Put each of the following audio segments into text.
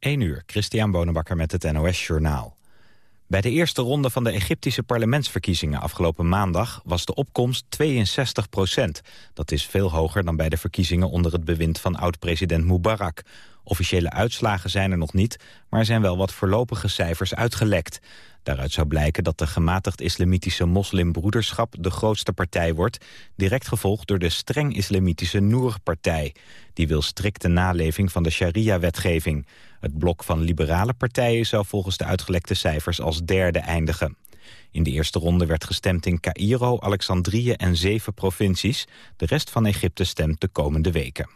1 uur, Christian Bonenbakker met het NOS Journaal. Bij de eerste ronde van de Egyptische parlementsverkiezingen afgelopen maandag was de opkomst 62 procent. Dat is veel hoger dan bij de verkiezingen onder het bewind van oud-president Mubarak. Officiële uitslagen zijn er nog niet, maar er zijn wel wat voorlopige cijfers uitgelekt. Daaruit zou blijken dat de gematigd islamitische moslimbroederschap de grootste partij wordt, direct gevolgd door de streng islamitische Noor-partij. Die wil strikte naleving van de sharia-wetgeving. Het blok van liberale partijen zou volgens de uitgelekte cijfers als derde eindigen. In de eerste ronde werd gestemd in Cairo, Alexandrië en zeven provincies. De rest van Egypte stemt de komende weken.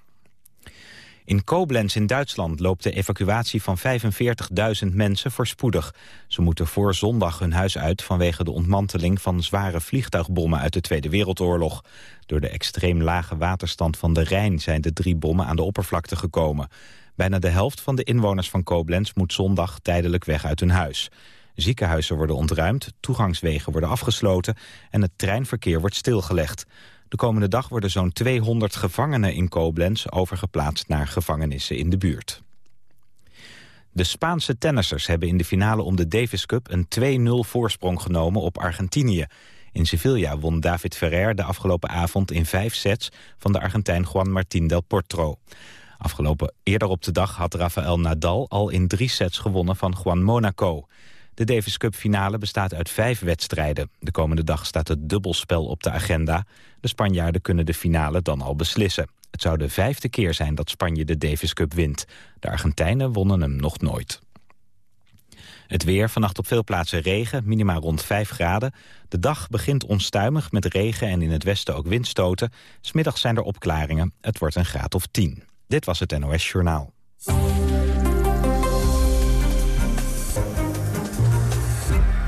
In Koblenz in Duitsland loopt de evacuatie van 45.000 mensen voorspoedig. Ze moeten voor zondag hun huis uit vanwege de ontmanteling van zware vliegtuigbommen uit de Tweede Wereldoorlog. Door de extreem lage waterstand van de Rijn zijn de drie bommen aan de oppervlakte gekomen. Bijna de helft van de inwoners van Koblenz moet zondag tijdelijk weg uit hun huis. Ziekenhuizen worden ontruimd, toegangswegen worden afgesloten en het treinverkeer wordt stilgelegd. De komende dag worden zo'n 200 gevangenen in Koblenz overgeplaatst naar gevangenissen in de buurt. De Spaanse tennissers hebben in de finale om de Davis Cup een 2-0 voorsprong genomen op Argentinië. In Sevilla won David Ferrer de afgelopen avond in vijf sets van de Argentijn Juan Martín del Potro. Afgelopen eerder op de dag had Rafael Nadal al in drie sets gewonnen van Juan Monaco. De Davis Cup finale bestaat uit vijf wedstrijden. De komende dag staat het dubbelspel op de agenda. De Spanjaarden kunnen de finale dan al beslissen. Het zou de vijfde keer zijn dat Spanje de Davis Cup wint. De Argentijnen wonnen hem nog nooit. Het weer, vannacht op veel plaatsen regen, minimaal rond 5 graden. De dag begint onstuimig met regen en in het westen ook windstoten. Smiddag zijn er opklaringen. Het wordt een graad of 10. Dit was het NOS Journaal.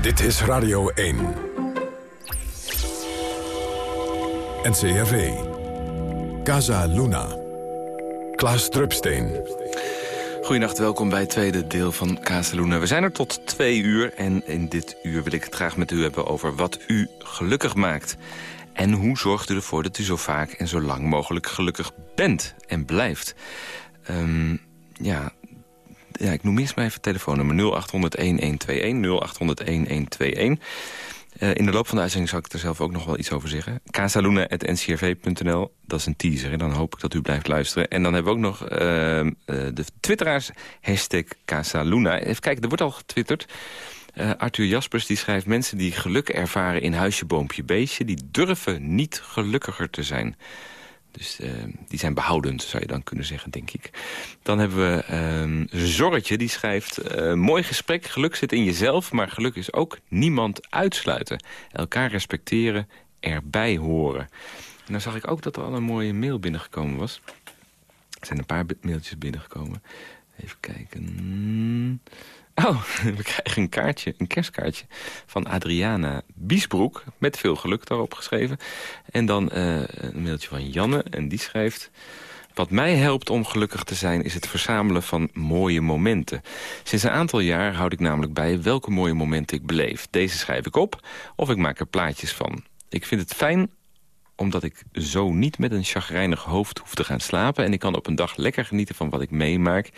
Dit is Radio 1. NCRV. Casa Luna. Klaas Drupsteen. Goedenacht, welkom bij het tweede deel van Casaluna. We zijn er tot twee uur en in dit uur wil ik het graag met u hebben over wat u gelukkig maakt. En hoe zorgt u ervoor dat u zo vaak en zo lang mogelijk gelukkig bent en blijft? Um, ja, ja, ik noem eerst maar even telefoonnummer 0800-1121, 0800-1121. Uh, in de loop van de uitzending zal ik er zelf ook nog wel iets over zeggen. casaluna.ncrv.nl, dat is een teaser. Dan hoop ik dat u blijft luisteren. En dan hebben we ook nog uh, uh, de twitteraars, hashtag Casaluna. Even kijken, er wordt al getwitterd. Uh, Arthur Jaspers die schrijft... mensen die geluk ervaren in huisje, boompje, beestje... die durven niet gelukkiger te zijn. Dus uh, die zijn behoudend, zou je dan kunnen zeggen, denk ik. Dan hebben we uh, Zorretje, die schrijft... Uh, mooi gesprek, geluk zit in jezelf... maar geluk is ook niemand uitsluiten. Elkaar respecteren, erbij horen. En dan zag ik ook dat er al een mooie mail binnengekomen was. Er zijn een paar mailtjes binnengekomen. Even kijken... Oh, we krijgen een kaartje, een kerstkaartje van Adriana Biesbroek... met veel geluk daarop geschreven. En dan uh, een mailtje van Janne en die schrijft... Wat mij helpt om gelukkig te zijn is het verzamelen van mooie momenten. Sinds een aantal jaar houd ik namelijk bij welke mooie momenten ik beleef. Deze schrijf ik op of ik maak er plaatjes van. Ik vind het fijn omdat ik zo niet met een chagrijnig hoofd hoef te gaan slapen... en ik kan op een dag lekker genieten van wat ik meemaak.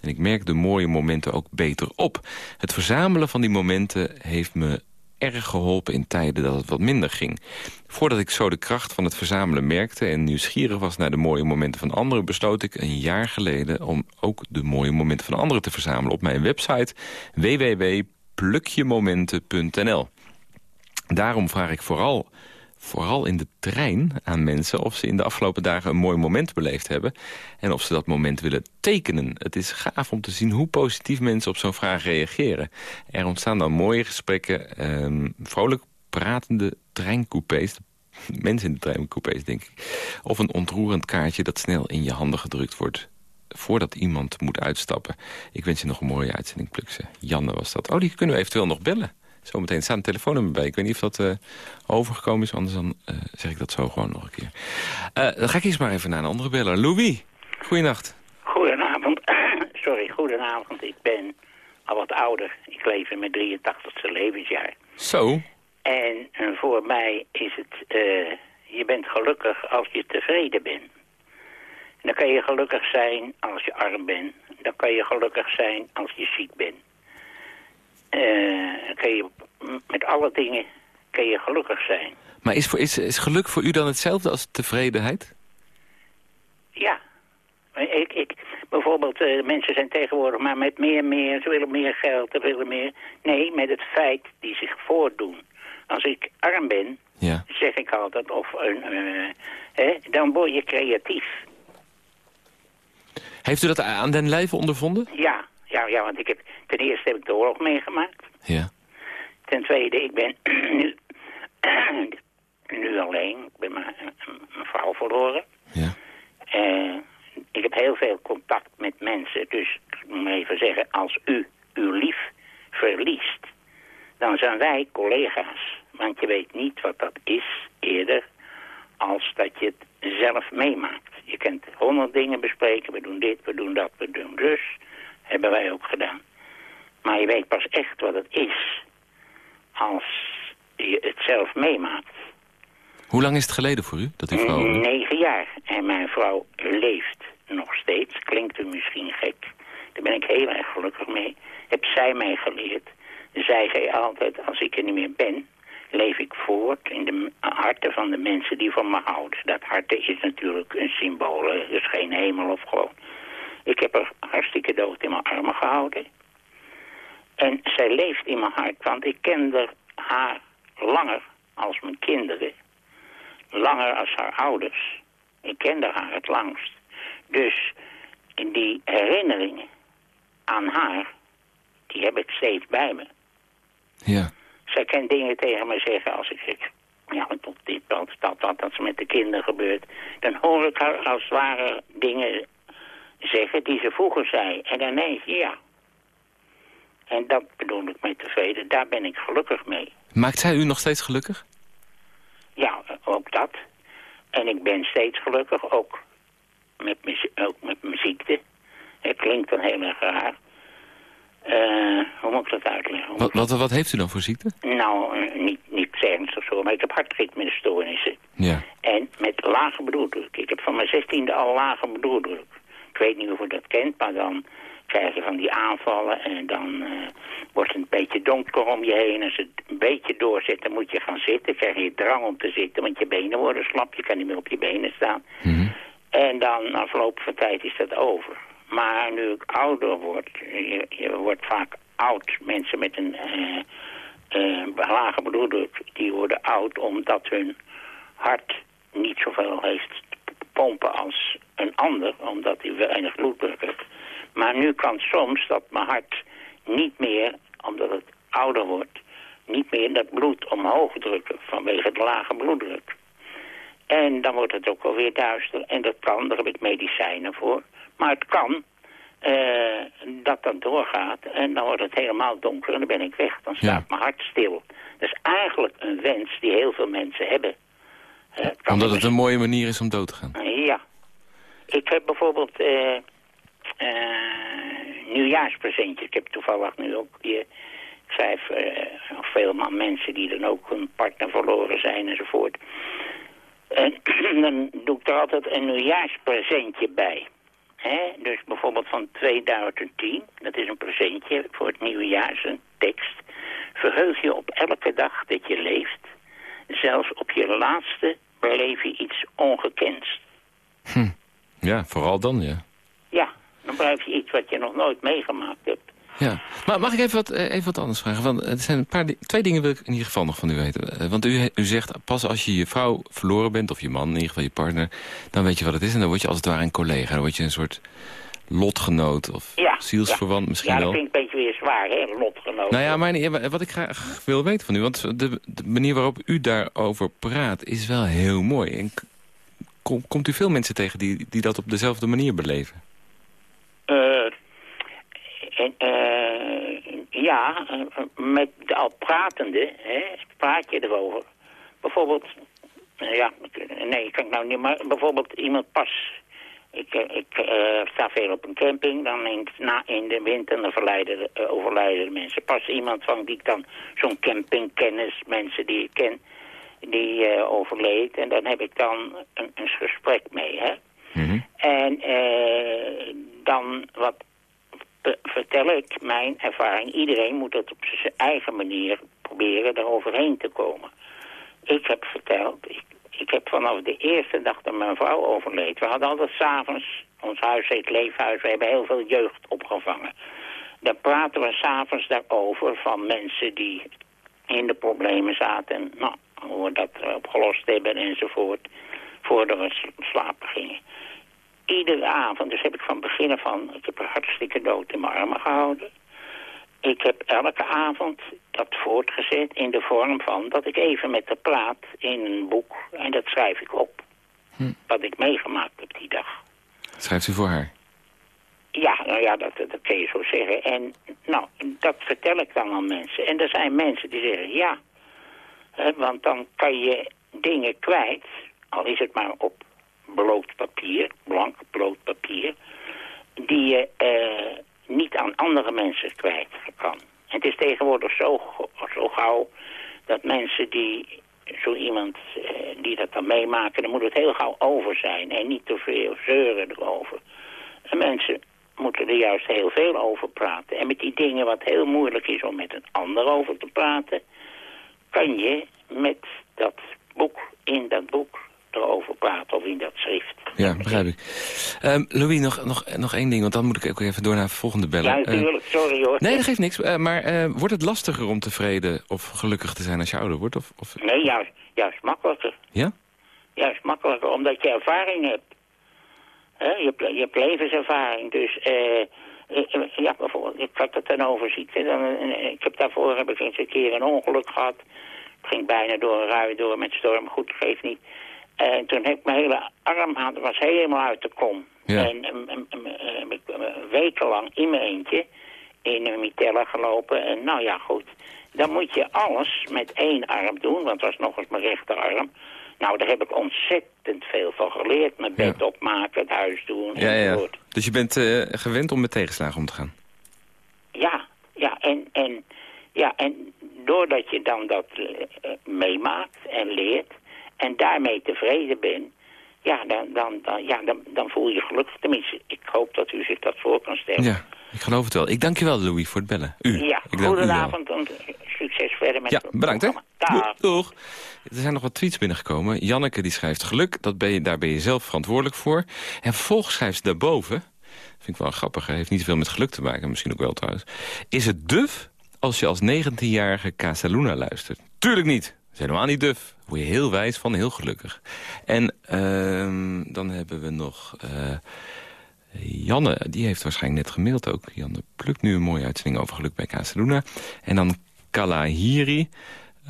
En ik merk de mooie momenten ook beter op. Het verzamelen van die momenten heeft me erg geholpen in tijden dat het wat minder ging. Voordat ik zo de kracht van het verzamelen merkte... en nieuwsgierig was naar de mooie momenten van anderen... besloot ik een jaar geleden om ook de mooie momenten van anderen te verzamelen... op mijn website www.plukjemomenten.nl. Daarom vraag ik vooral vooral in de trein aan mensen... of ze in de afgelopen dagen een mooi moment beleefd hebben... en of ze dat moment willen tekenen. Het is gaaf om te zien hoe positief mensen op zo'n vraag reageren. Er ontstaan dan mooie gesprekken, um, vrolijk pratende treincoupés... mensen in de treincoupés, denk ik. Of een ontroerend kaartje dat snel in je handen gedrukt wordt voordat iemand moet uitstappen. Ik wens je nog een mooie uitzending, Plukse. Janne was dat. Oh, die kunnen we eventueel nog bellen. Zometeen staat een telefoonnummer bij. Ik weet niet of dat uh, overgekomen is, anders dan uh, zeg ik dat zo gewoon nog een keer. Uh, dan ga ik eerst maar even naar een andere beller. Louis, goeienacht. Goedenavond. Sorry, goedenavond. Ik ben al wat ouder. Ik leef in mijn 83ste levensjaar. Zo? En voor mij is het... je bent gelukkig als je tevreden bent. En dan kan je gelukkig zijn als je arm bent. dan kan je gelukkig zijn als je ziek bent. Uh, kan je, met alle dingen kan je gelukkig zijn. Maar is, voor, is, is geluk voor u dan hetzelfde als tevredenheid? Ja. Ik, ik, bijvoorbeeld, uh, mensen zijn tegenwoordig maar met meer, meer, ze willen meer geld, ze willen meer. Nee, met het feit die zich voordoen. Als ik arm ben, ja. zeg ik altijd, of een, uh, hè, dan word je creatief. Heeft u dat aan den lijve ondervonden? Ja, ja, ja, want ik heb, ten eerste heb ik de oorlog meegemaakt. Ja. Ten tweede, ik ben nu, nu alleen. Ik ben mijn, mijn vrouw verloren. Ja. Uh, ik heb heel veel contact met mensen. Dus ik moet even zeggen, als u uw lief verliest, dan zijn wij collega's. Want je weet niet wat dat is eerder als dat je het zelf meemaakt. Je kunt honderd dingen bespreken, we doen dit, we doen dat, we doen dus. Hebben wij ook gedaan. Maar je weet pas echt wat het is als je het zelf meemaakt. Hoe lang is het geleden voor u dat uw vrouw... Negen jaar. En mijn vrouw leeft nog steeds. Klinkt u misschien gek. Daar ben ik heel erg gelukkig mee. Heb zij mij geleerd. Zij zei altijd, als ik er niet meer ben, leef ik voort in de harten van de mensen die van me houden. Dat hart is natuurlijk een symbool, dus geen hemel of gewoon. Ik heb haar hartstikke dood in mijn armen gehouden. En zij leeft in mijn hart, want ik kende haar langer als mijn kinderen. Langer als haar ouders. Ik kende haar het langst. Dus die herinneringen aan haar, die heb ik steeds bij me. Ja. Zij kan dingen tegen me zeggen als ik zeg... Ja, tot dit, dat, dat, dat, dat ze met de kinderen gebeurt. Dan hoor ik haar als het ware dingen zeggen die ze vroeger zei. En dan denk ja. En dat bedoel ik met tevreden. Daar ben ik gelukkig mee. Maakt zij u nog steeds gelukkig? Ja, ook dat. En ik ben steeds gelukkig, ook met mijn, ook met mijn ziekte. Het klinkt dan heel erg raar. Uh, hoe moet ik dat uitleggen? Wat, wat, wat, heeft u dan voor ziekte? Nou, uh, niet, niet ernstig zo, maar ik heb hartritmestoornissen. Ja. En met lage bloeddruk. Ik heb van mijn zestiende al lage bloeddruk. Ik weet niet of u dat kent, maar dan krijg je van die aanvallen en dan uh, wordt het een beetje donker om je heen. Als het een beetje doorzet, dan moet je gaan zitten. krijg je drang om te zitten, want je benen worden slap. Je kan niet meer op je benen staan. Mm -hmm. En dan, na verloop van tijd, is dat over. Maar nu ik ouder word, je, je wordt vaak oud. Mensen met een uh, uh, lage bloeddruk, die worden oud omdat hun hart niet zoveel heeft pompen als een ander, omdat hij weinig bloeddruk heeft. Maar nu kan soms dat mijn hart niet meer, omdat het ouder wordt, niet meer dat bloed omhoog drukken vanwege de lage bloeddruk. En dan wordt het ook alweer duister. En dat kan, daar heb ik medicijnen voor. Maar het kan uh, dat dat doorgaat. En dan wordt het helemaal donker en dan ben ik weg. Dan staat ja. mijn hart stil. Dat is eigenlijk een wens die heel veel mensen hebben. Uh, Omdat het een mooie manier is om dood te gaan. Uh, ja. Ik heb bijvoorbeeld nieuwjaarspresentjes. Ik heb toevallig nu ook hier vijf of veel mensen die dan ook hun partner verloren zijn enzovoort. En dan doe ik er altijd een nieuwjaarspresentje bij. He, dus bijvoorbeeld van 2010, dat is een presentje voor het nieuwe jaar, een tekst. Verheug je op elke dag dat je leeft. Zelfs op je laatste beleef je iets ongekends. Hm. Ja, vooral dan, ja. Ja, dan blijf je iets wat je nog nooit meegemaakt hebt. Ja, maar mag ik even wat, even wat anders vragen? Want er zijn een paar twee dingen wil ik in ieder geval nog van u weten. Want u, u zegt, pas als je je vrouw verloren bent, of je man, in ieder geval je partner... dan weet je wat het is en dan word je als het ware een collega. Dan word je een soort lotgenoot of ja, zielsverwant ja. misschien wel. Ja, dat vind ik een beetje weer zwaar, hè, lotgenoot. Nou ja, maar wat ik graag wil weten van u... want de, de manier waarop u daarover praat is wel heel mooi. En kom, komt u veel mensen tegen die, die dat op dezelfde manier beleven? Uh, en, uh, ja, met de al pratende, hè, praat je erover. Bijvoorbeeld, ja, nee, kan ik nou niet, maar bijvoorbeeld iemand pas. Ik, ik uh, sta veel op een camping, dan in, na, in de winter dan verleiden, uh, overlijden de mensen. Pas iemand van die ik dan zo'n campingkennis, mensen die ik ken, die uh, overleed. En dan heb ik dan een, een gesprek mee, hè. Mm -hmm. En dan wat eh, vertel ik mijn ervaring. Iedereen moet het op zijn eigen manier proberen eroverheen te komen. Ik heb verteld, ik, ik heb vanaf de eerste dag dat mijn vrouw overleed... we hadden altijd s'avonds, ons huis heet Leefhuis... we hebben heel veel jeugd opgevangen. Daar praten we s'avonds daarover van mensen die in de problemen zaten... nou, hoe we dat opgelost hebben enzovoort... voordat we slapen gingen iedere avond, dus heb ik van begin af aan, ik heb hartstikke dood in mijn armen gehouden. Ik heb elke avond dat voortgezet in de vorm van dat ik even met de praat in een boek. En dat schrijf ik op. Hm. Wat ik meegemaakt heb die dag. Schrijft u voor haar? Ja, nou ja, dat, dat kun je zo zeggen. En nou, dat vertel ik dan aan mensen. En er zijn mensen die zeggen ja. Hè, want dan kan je dingen kwijt, al is het maar op bloot papier, blank bloot papier, die je uh, niet aan andere mensen kwijt kan. Het is tegenwoordig zo, zo gauw dat mensen die zo iemand uh, die dat dan meemaken, dan moet het heel gauw over zijn en niet te veel zeuren erover. En mensen moeten er juist heel veel over praten. En met die dingen wat heel moeilijk is om met een ander over te praten, kan je met dat boek, in dat boek, erover praten of in dat schrift. Ja, begrijp ik. Um, Louis, nog, nog, nog één ding, want dan moet ik ook even door naar het volgende bellen. Ja, natuurlijk. Uh, Sorry hoor. Nee, dat geeft niks. Uh, maar uh, wordt het lastiger om tevreden of gelukkig te zijn als je ouder wordt? Of, of... Nee, juist, juist makkelijker. Ja? Juist makkelijker, omdat je ervaring hebt. He, je, je hebt levenservaring. Dus ja, bijvoorbeeld, ik had het dan over ziekte. Dan, ik heb daarvoor heb ik eens een keer een ongeluk gehad. Het ging bijna door een rui door met storm. Goed, geeft niet. En toen heb ik mijn hele arm, dat was helemaal uit de kom. Ja. En heb ik wekenlang in mijn eentje in een mitella gelopen. En nou ja, goed. Dan moet je alles met één arm doen, want dat was nog eens mijn rechterarm. Nou, daar heb ik ontzettend veel van geleerd. Mijn bed opmaken, het huis doen. Ja, ja. Dus je bent uh, gewend om met tegenslagen om te gaan? Ja, ja. En, en, ja, en doordat je dan dat uh, meemaakt en leert en daarmee tevreden ben, ja, dan, dan, dan, ja, dan, dan voel je je gelukkig. Tenminste, ik hoop dat u zich dat voor kan stellen. Ja, ik geloof het wel. Ik dank je wel, Louis, voor het bellen. U. Ja, ik goedenavond en succes verder met ja, bedankt hè. Doeg. Er zijn nog wat tweets binnengekomen. Janneke die schrijft geluk, dat ben je, daar ben je zelf verantwoordelijk voor. En vervolgens schrijft ze daarboven, vind ik wel grappig, heeft niet zoveel met geluk te maken, misschien ook wel trouwens. Is het duf als je als 19-jarige Casaluna luistert? Tuurlijk niet is helemaal niet duf. Word je heel wijs van, heel gelukkig. En uh, dan hebben we nog... Uh, Janne, die heeft waarschijnlijk net gemaild ook. Janne plukt nu een mooie uitzending over geluk bij Casaluna. En dan Kalahiri.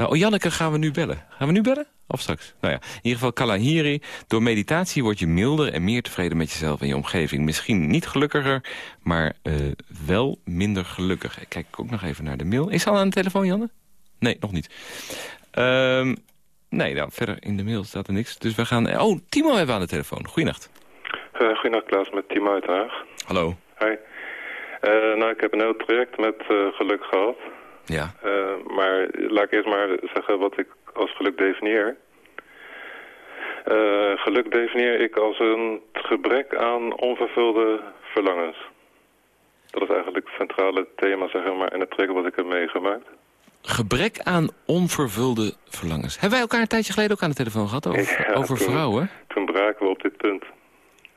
Uh, oh, Janneke gaan we nu bellen. Gaan we nu bellen? Of straks? Nou ja, in ieder geval Kalahiri. Door meditatie word je milder en meer tevreden met jezelf en je omgeving. Misschien niet gelukkiger, maar uh, wel minder gelukkig. Ik kijk ook nog even naar de mail. Is al aan de telefoon, Janne? Nee, nog niet. Um, nee, dan verder in de mail staat er niks. Dus we gaan... Oh, Timo hebben we aan de telefoon. Goeienacht. Uh, goeienacht, Klaas, met Timo uit Haag. Hallo. Hi. Uh, nou, ik heb een heel traject met uh, geluk gehad. Ja. maar laat ik eerst maar zeggen wat ik als geluk definieer. geluk definieer ik als een gebrek aan onvervulde verlangens. Dat is eigenlijk het centrale thema, zeg maar, in het traject wat ik heb meegemaakt gebrek aan onvervulde verlangens. Hebben wij elkaar een tijdje geleden ook aan de telefoon gehad over, over vrouwen? Toen braken we op dit punt.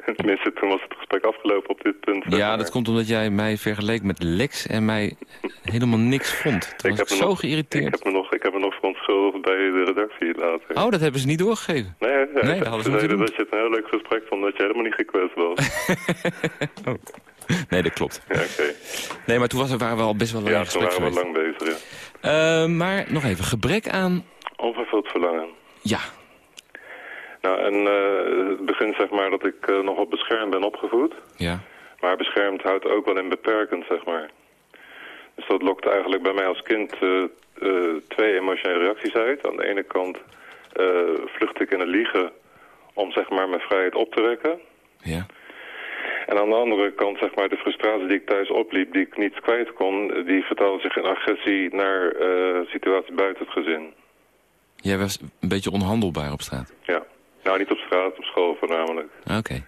Tenminste, toen was het gesprek afgelopen op dit punt. Ja, dat komt omdat jij mij vergeleek met Lex en mij helemaal niks vond. Toen ik was heb ik zo nog, geïrriteerd. Ik heb, me nog, ik heb me nog verontschuldigd bij de redactie later. Oh, dat hebben ze niet doorgegeven? Nee, ja, nee dat hadden ze doen. dat je het een heel leuk gesprek vond, dat je helemaal niet gekwetst was. oh. Nee, dat klopt. Ja, oké. Nee, maar toen was, waren we al best wel lang Ja, toen waren we lang bezig, ja. Uh, maar nog even, gebrek aan... Onvervuld verlangen. Ja. Nou, en uh, het begint zeg maar dat ik uh, nogal beschermd ben opgevoed. Ja. Maar beschermd houdt ook wel in beperkend, zeg maar. Dus dat lokt eigenlijk bij mij als kind twee emotionele reacties uit. Aan de ene kant vlucht ik in het liegen om zeg maar mijn vrijheid op te wekken. Ja. En aan de andere kant, zeg maar, de frustratie die ik thuis opliep, die ik niet kwijt kon, die vertaalde zich in agressie naar uh, situatie buiten het gezin. Jij was een beetje onhandelbaar op straat? Ja. Nou, niet op straat, op school voornamelijk. Oké.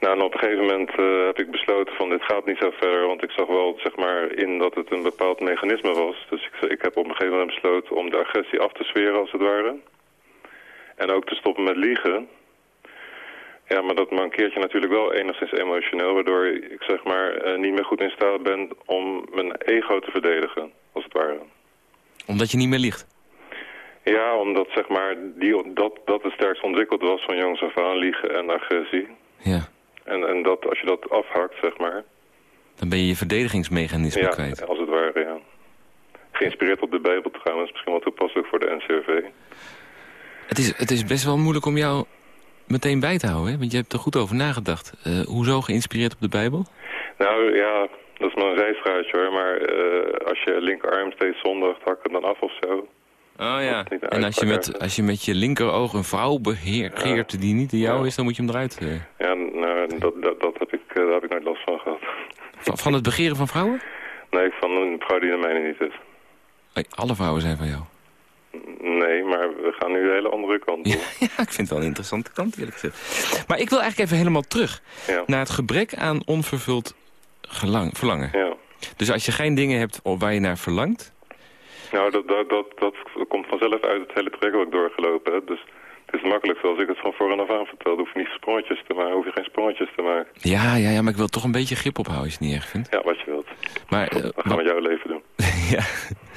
Nou, en op een gegeven moment uh, heb ik besloten van dit gaat niet zo verder, want ik zag wel zeg maar in dat het een bepaald mechanisme was. Dus ik, ik heb op een gegeven moment besloten om de agressie af te sferen als het ware. En ook te stoppen met liegen. Ja, maar dat mankeert je natuurlijk wel enigszins emotioneel, waardoor ik zeg maar uh, niet meer goed in staat ben om mijn ego te verdedigen, als het ware. Omdat je niet meer liegt? Ja, omdat zeg maar die, dat, dat het sterkst ontwikkeld was van jongs af aan, liegen en agressie. Ja. En, en dat, als je dat afhakt, zeg maar... Dan ben je je verdedigingsmechanisme ja, kwijt. als het ware, ja. Geïnspireerd op de Bijbel trouwens, misschien wel toepasselijk voor de NCRV. Het is, het is best wel moeilijk om jou meteen bij te houden, hè? want je hebt er goed over nagedacht. Uh, hoezo geïnspireerd op de Bijbel? Nou ja, dat is maar een hoor, maar uh, als je linkerarm steeds zondigt, hak het dan af of zo. Oh ja, en als je, met, als je met je linkeroog een vrouw beheert ja. die niet de jou is, dan moet je hem eruit... Uh... Ja, nou, dat, dat, dat heb ik, daar heb ik nooit last van gehad. Van, van het begeren van vrouwen? Nee, van een vrouw die de mijne niet is. Hey, alle vrouwen zijn van jou? Nee, maar gaan nu de hele andere kant op. Ja, ja, ik vind het wel een interessante kant, eerlijk gezegd. Maar ik wil eigenlijk even helemaal terug ja. naar het gebrek aan onvervuld gelang, verlangen. Ja. Dus als je geen dingen hebt waar je naar verlangt... Nou, dat, dat, dat, dat komt vanzelf uit het hele traject wat ik doorgelopen heb. Dus het is makkelijk zoals ik het van voren af aan vertelde. Hoef je niet sprongetjes te maken, hoef je geen sprongetjes te maken. Ja, ja, ja, maar ik wil toch een beetje grip ophouden als je het niet erg vindt. Ja, wat je wilt. Maar, uh, dat gaan we jouw leven doen. ja.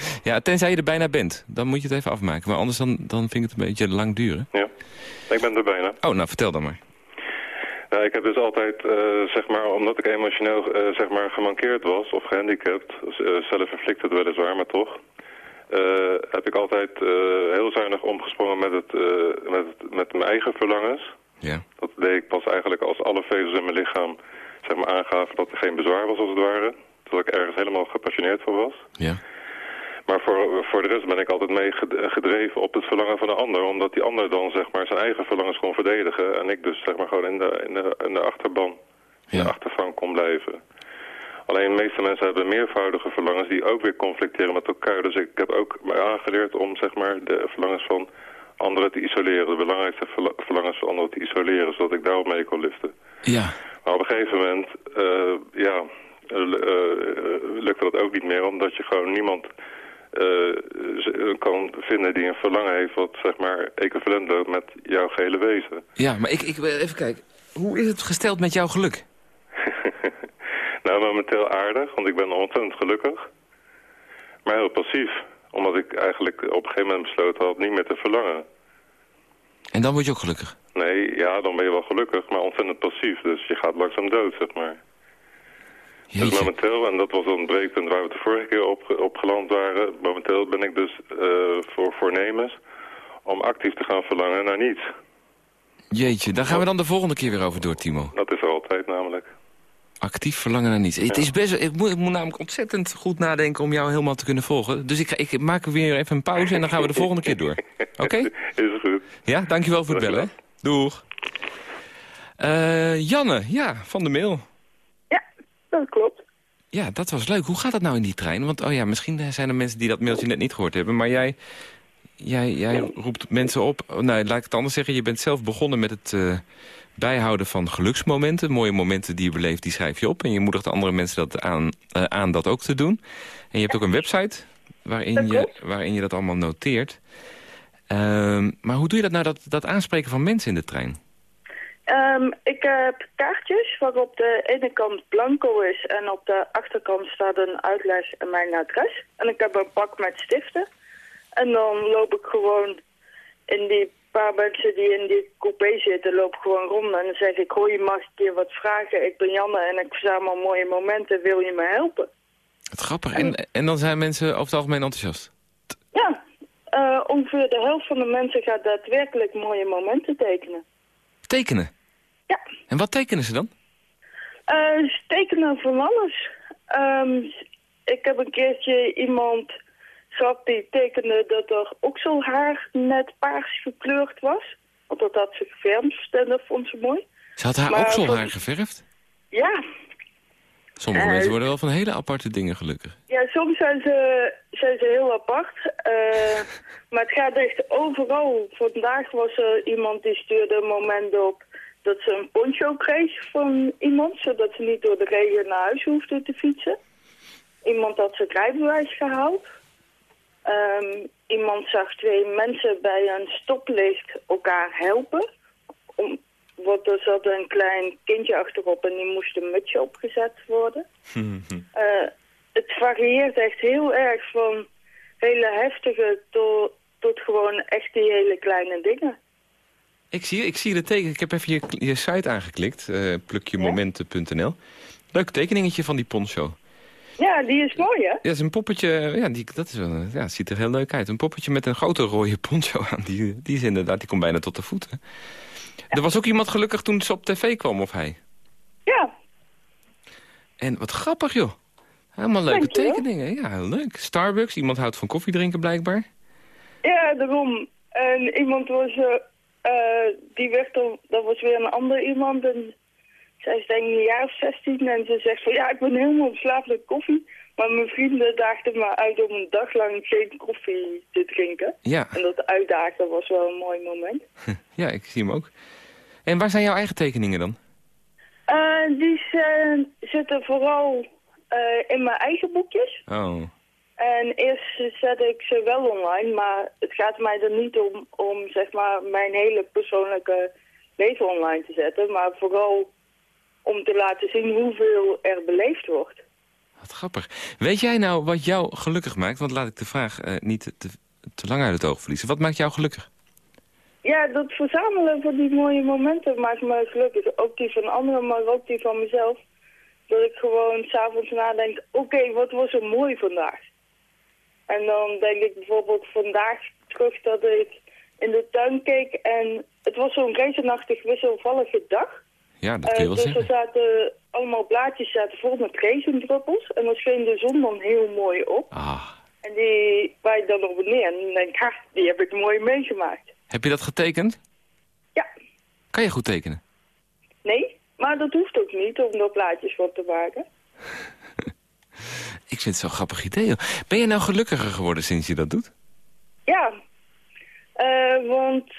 ja, tenzij je er bijna bent. Dan moet je het even afmaken. Maar anders dan, dan vind ik het een beetje lang duren. Ja, ik ben er bijna. Oh, nou, vertel dan maar. Nou, ik heb dus altijd, uh, zeg maar, omdat ik emotioneel uh, zeg maar, gemankeerd was of gehandicapt, uh, zelf-inflicted weliswaar, maar toch, heb ik altijd heel zuinig omgesprongen met, het, met, het, met mijn eigen verlangens. Ja. Dat deed ik pas eigenlijk als alle vezels in mijn lichaam zeg maar, aangaven dat er geen bezwaar was als het ware. Terwijl ik ergens helemaal gepassioneerd voor was. Ja. Maar voor, voor de rest ben ik altijd mee gedreven op het verlangen van de ander. Omdat die ander dan zeg maar, zijn eigen verlangens kon verdedigen. En ik dus zeg maar, gewoon in de, in de, in de achterban, in Ja. de achtervang kon blijven. Alleen de meeste mensen hebben meervoudige verlangens die ook weer conflicteren met elkaar. Dus ik heb ook aangeleerd om zeg maar, de verlangens van anderen te isoleren. De belangrijkste verla- verlangens van anderen te isoleren, zodat ik daarop mee kon liften. Ja. Maar op een gegeven moment, uh, ja, uh, uh, lukte dat ook niet meer. Omdat je gewoon niemand kan vinden die een verlangen heeft wat zeg maar equivalent loopt met jouw gehele wezen. Ja, maar ik, ik even kijken. Hoe is het gesteld met jouw geluk? Nou, momenteel aardig, want ik ben ontzettend gelukkig. Maar heel passief, omdat ik eigenlijk op een gegeven moment besloten had niet meer te verlangen. En dan word je ook gelukkig? Nee, ja, dan ben je wel gelukkig, maar ontzettend passief. Dus je gaat langzaam dood, zeg maar. Jeetje. Dus momenteel, en dat was dan het breekpunt waar we de vorige keer op, op geland waren... momenteel ben ik dus uh, voor voornemens om actief te gaan verlangen naar niets. Jeetje, daar gaan we dan de volgende keer weer over door, Timo. Dat is er altijd namelijk. Actief verlangen naar niets. Ja. Het is best, ik, moet, ik moet namelijk ontzettend goed nadenken om jou helemaal te kunnen volgen. Dus ik, ik maak weer even een pauze en dan gaan we de volgende keer door. Oké? Okay? Is goed. Ja, dankjewel voor het bellen. Doeg. Uh, Janne, ja, van de mail. Ja, dat klopt. Ja, dat was leuk. Hoe gaat het nou in die trein? Want oh ja, misschien zijn er mensen die dat mailtje net niet gehoord hebben. Maar jij, jij, jij roept mensen op. Nou, laat ik het anders zeggen. Je bent zelf begonnen met het... Uh, bijhouden van geluksmomenten. Mooie momenten die je beleeft, die schrijf je op. En je moedigt andere mensen dat aan, uh, aan dat ook te doen. En je hebt ook een website waarin, je, waarin je dat allemaal noteert. Uh, maar hoe doe je dat nou, dat, dat aanspreken van mensen in de trein? Um, ik heb kaartjes waarop de ene kant blanco is... en op de achterkant staat een uitleg en mijn adres. En ik heb een pak met stiften. En dan loop ik gewoon in die paar mensen die in die coupé zitten, loop gewoon rond en dan zeg ik, hoor je mag een keer wat vragen, ik ben Janne en ik verzamel mooie momenten, wil je me helpen? Het grappig, en, en dan zijn mensen over het algemeen enthousiast? Ja, uh, ongeveer de helft van de mensen gaat daadwerkelijk mooie momenten tekenen. Tekenen? Ja. En wat tekenen ze dan? Uh, ze tekenen van alles. Um, ik heb een keertje iemand gehad die tekende dat er okselhaar net paars gekleurd was. Want dat had ze geverfd en dat vond ze mooi. Ze had haar maar okselhaar van... geverfd? Ja. Sommige uh, mensen worden wel van hele aparte dingen gelukkig. Ja, soms zijn ze, zijn ze heel apart. Uh, maar het gaat echt overal. Vandaag was er iemand die stuurde een moment op dat ze een poncho kreeg van iemand, zodat ze niet door de regen naar huis hoefde te fietsen. Iemand had zijn rijbewijs gehaald. Ehm, iemand zag twee mensen bij een stoplicht elkaar helpen. Om, want er zat een klein kindje achterop en die moest een mutsje opgezet worden. Eh, het varieert echt heel erg van hele heftige tot, tot gewoon echt die hele kleine dingen. Ik zie, ik zie de teken. Ik heb even je, je site aangeklikt, uh, plukjemomenten.nl. Leuk tekeningetje van die poncho. Ja, die is mooi, hè? Ja, is een poppetje, ja, die, dat is wel, ja, ziet er heel leuk uit. Een poppetje met een grote rode poncho aan. Die, die is inderdaad, die komt bijna tot de voeten. Er was ook iemand gelukkig toen ze op tv kwam, of hij? Ja. En wat grappig, joh. Helemaal leuke tekeningen. Ja, leuk. Starbucks, iemand houdt van koffie drinken blijkbaar. Ja, daarom. En iemand was, uh, die werd dan, dat was weer een ander iemand. En zij is denk ik een jaar of 16 en ze zegt van ja, ik ben helemaal verslaafd aan koffie. Maar mijn vrienden daagden me uit om een dag lang geen koffie te drinken. Ja. En dat uitdagen was wel een mooi moment. ja, ik zie hem ook. En waar zijn jouw eigen tekeningen dan? Uh, die zijn, zitten vooral uh, in mijn eigen boekjes. Oh. En eerst zet ik ze wel online, maar het gaat mij er niet om, om zeg maar, mijn hele persoonlijke leven online te zetten. Maar vooral om te laten zien hoeveel er beleefd wordt. Wat grappig. Weet jij nou wat jou gelukkig maakt? Want laat ik de vraag uh, niet te, te, lang uit het oog verliezen. Wat maakt jou gelukkig? Ja, dat verzamelen van die mooie momenten maakt me gelukkig. Ook die van anderen, maar ook die van mezelf. Dat ik gewoon s'avonds nadenk, oké, wat was er mooi vandaag? En dan denk ik bijvoorbeeld vandaag terug dat ik in de tuin keek en het was zo'n regenachtig wisselvallige dag. Ja, dat kun je wel dus er zaten allemaal blaadjes zaten vol met regendruppels. En dan scheen de zon dan heel mooi op. Ah. En die waait dan op neer. En dan denk ik, ha, die heb ik mooi meegemaakt. Heb je dat getekend? Ja. Kan je goed tekenen? Nee, maar dat hoeft ook niet om er plaatjes voor te maken. ik vind het zo'n grappig idee. Ben je nou gelukkiger geworden sinds je dat doet? Ja, uh, want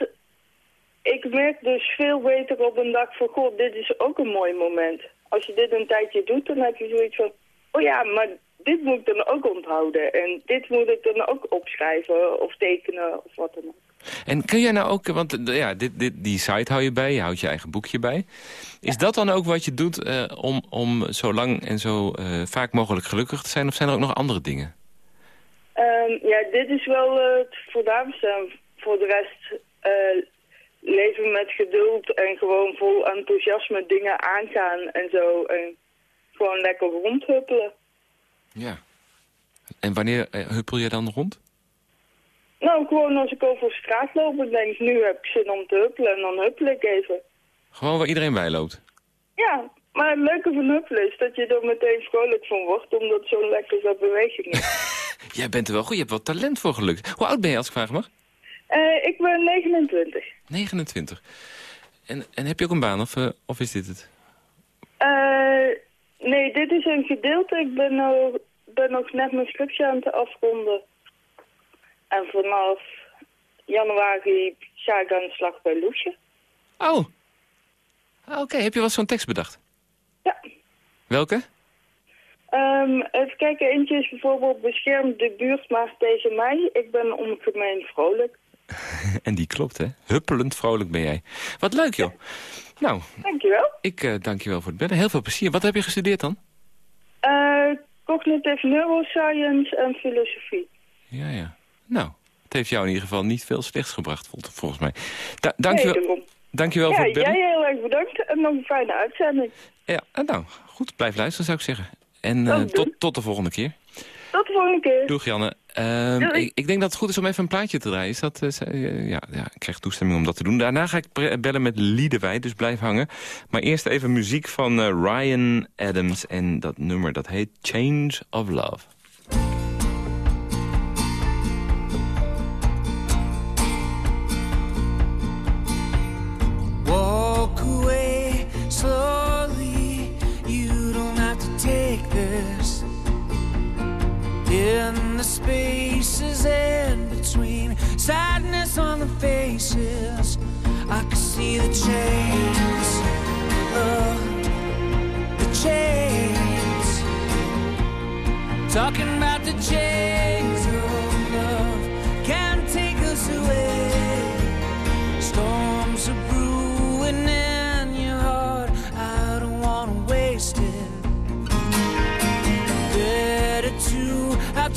ik merk dus veel beter op een dag van... God, dit is ook een mooi moment. Als je dit een tijdje doet, dan heb je zoiets van... Oh ja, maar dit moet ik dan ook onthouden. En dit moet ik dan ook opschrijven of tekenen of wat dan ook. En kun jij nou ook, want ja, dit, dit, die site hou je bij, je houdt je eigen boekje bij. Is dat dan ook wat je doet uh, om, om zo lang en zo uh, vaak mogelijk gelukkig te zijn? Of zijn er ook nog andere dingen? Um, ja, dit is wel uh, het voornaamste. Voor de rest leven met geduld en gewoon vol enthousiasme dingen aangaan en zo. En gewoon lekker rondhuppelen. Ja. En wanneer huppel je dan rond? Nou, gewoon als ik over straat loop en denk, nu heb ik zin om te huppelen en dan huppel ik even. Gewoon waar iedereen bij loopt? Ja, maar het leuke van huppelen is dat je er meteen vrolijk van wordt, omdat zo'n lekkere beweging is. Jij bent er wel goed, je hebt wel talent voor gelukt. Hoe oud ben je als ik vraag mag? Uh, ik ben 29. 29. En, en heb je ook een baan of, uh, of is dit het? Uh, nee, dit is een gedeelte. Ik ben, nou, ben nog net mijn scriptie aan het afronden. En vanaf januari ga ik aan de slag bij Loesje. Oh. Oké, okay. heb je wel zo'n tekst bedacht? Ja. Welke? Um, even kijken, eentje is bijvoorbeeld bescherm de buurt maar tegen mij. Ik ben ongemeen vrolijk. en die klopt, hè? Huppelend vrolijk ben jij. Wat leuk, joh. Nou. Dankjewel. Ik uh, dank je wel voor het bellen. Heel veel plezier. Wat heb je gestudeerd dan? Uh, cognitive neuroscience en filosofie. Ja, ja. Nou, het heeft jou in ieder geval niet veel slechts gebracht, volgens mij. Da dankjewel, nee, dankjewel ja, voor het bellen. jij heel erg bedankt en nog een fijne uitzending. Ja, nou, goed. Blijf luisteren, zou ik zeggen. En uh, tot, tot de volgende keer. Tot de volgende keer. Doeg, Janne. Um, ik, ik, denk dat het goed is om even een plaatje te draaien. Is dat, uh, ja, ja, ik krijg toestemming om dat te doen. Daarna ga ik bellen met Liedewij, dus blijf hangen. Maar eerst even muziek van Ryan Adams. En dat nummer dat heet Change of Love. in the spaces in between. Sadness on the faces. I can see the chains. Oh, the chains. Talking about the chains.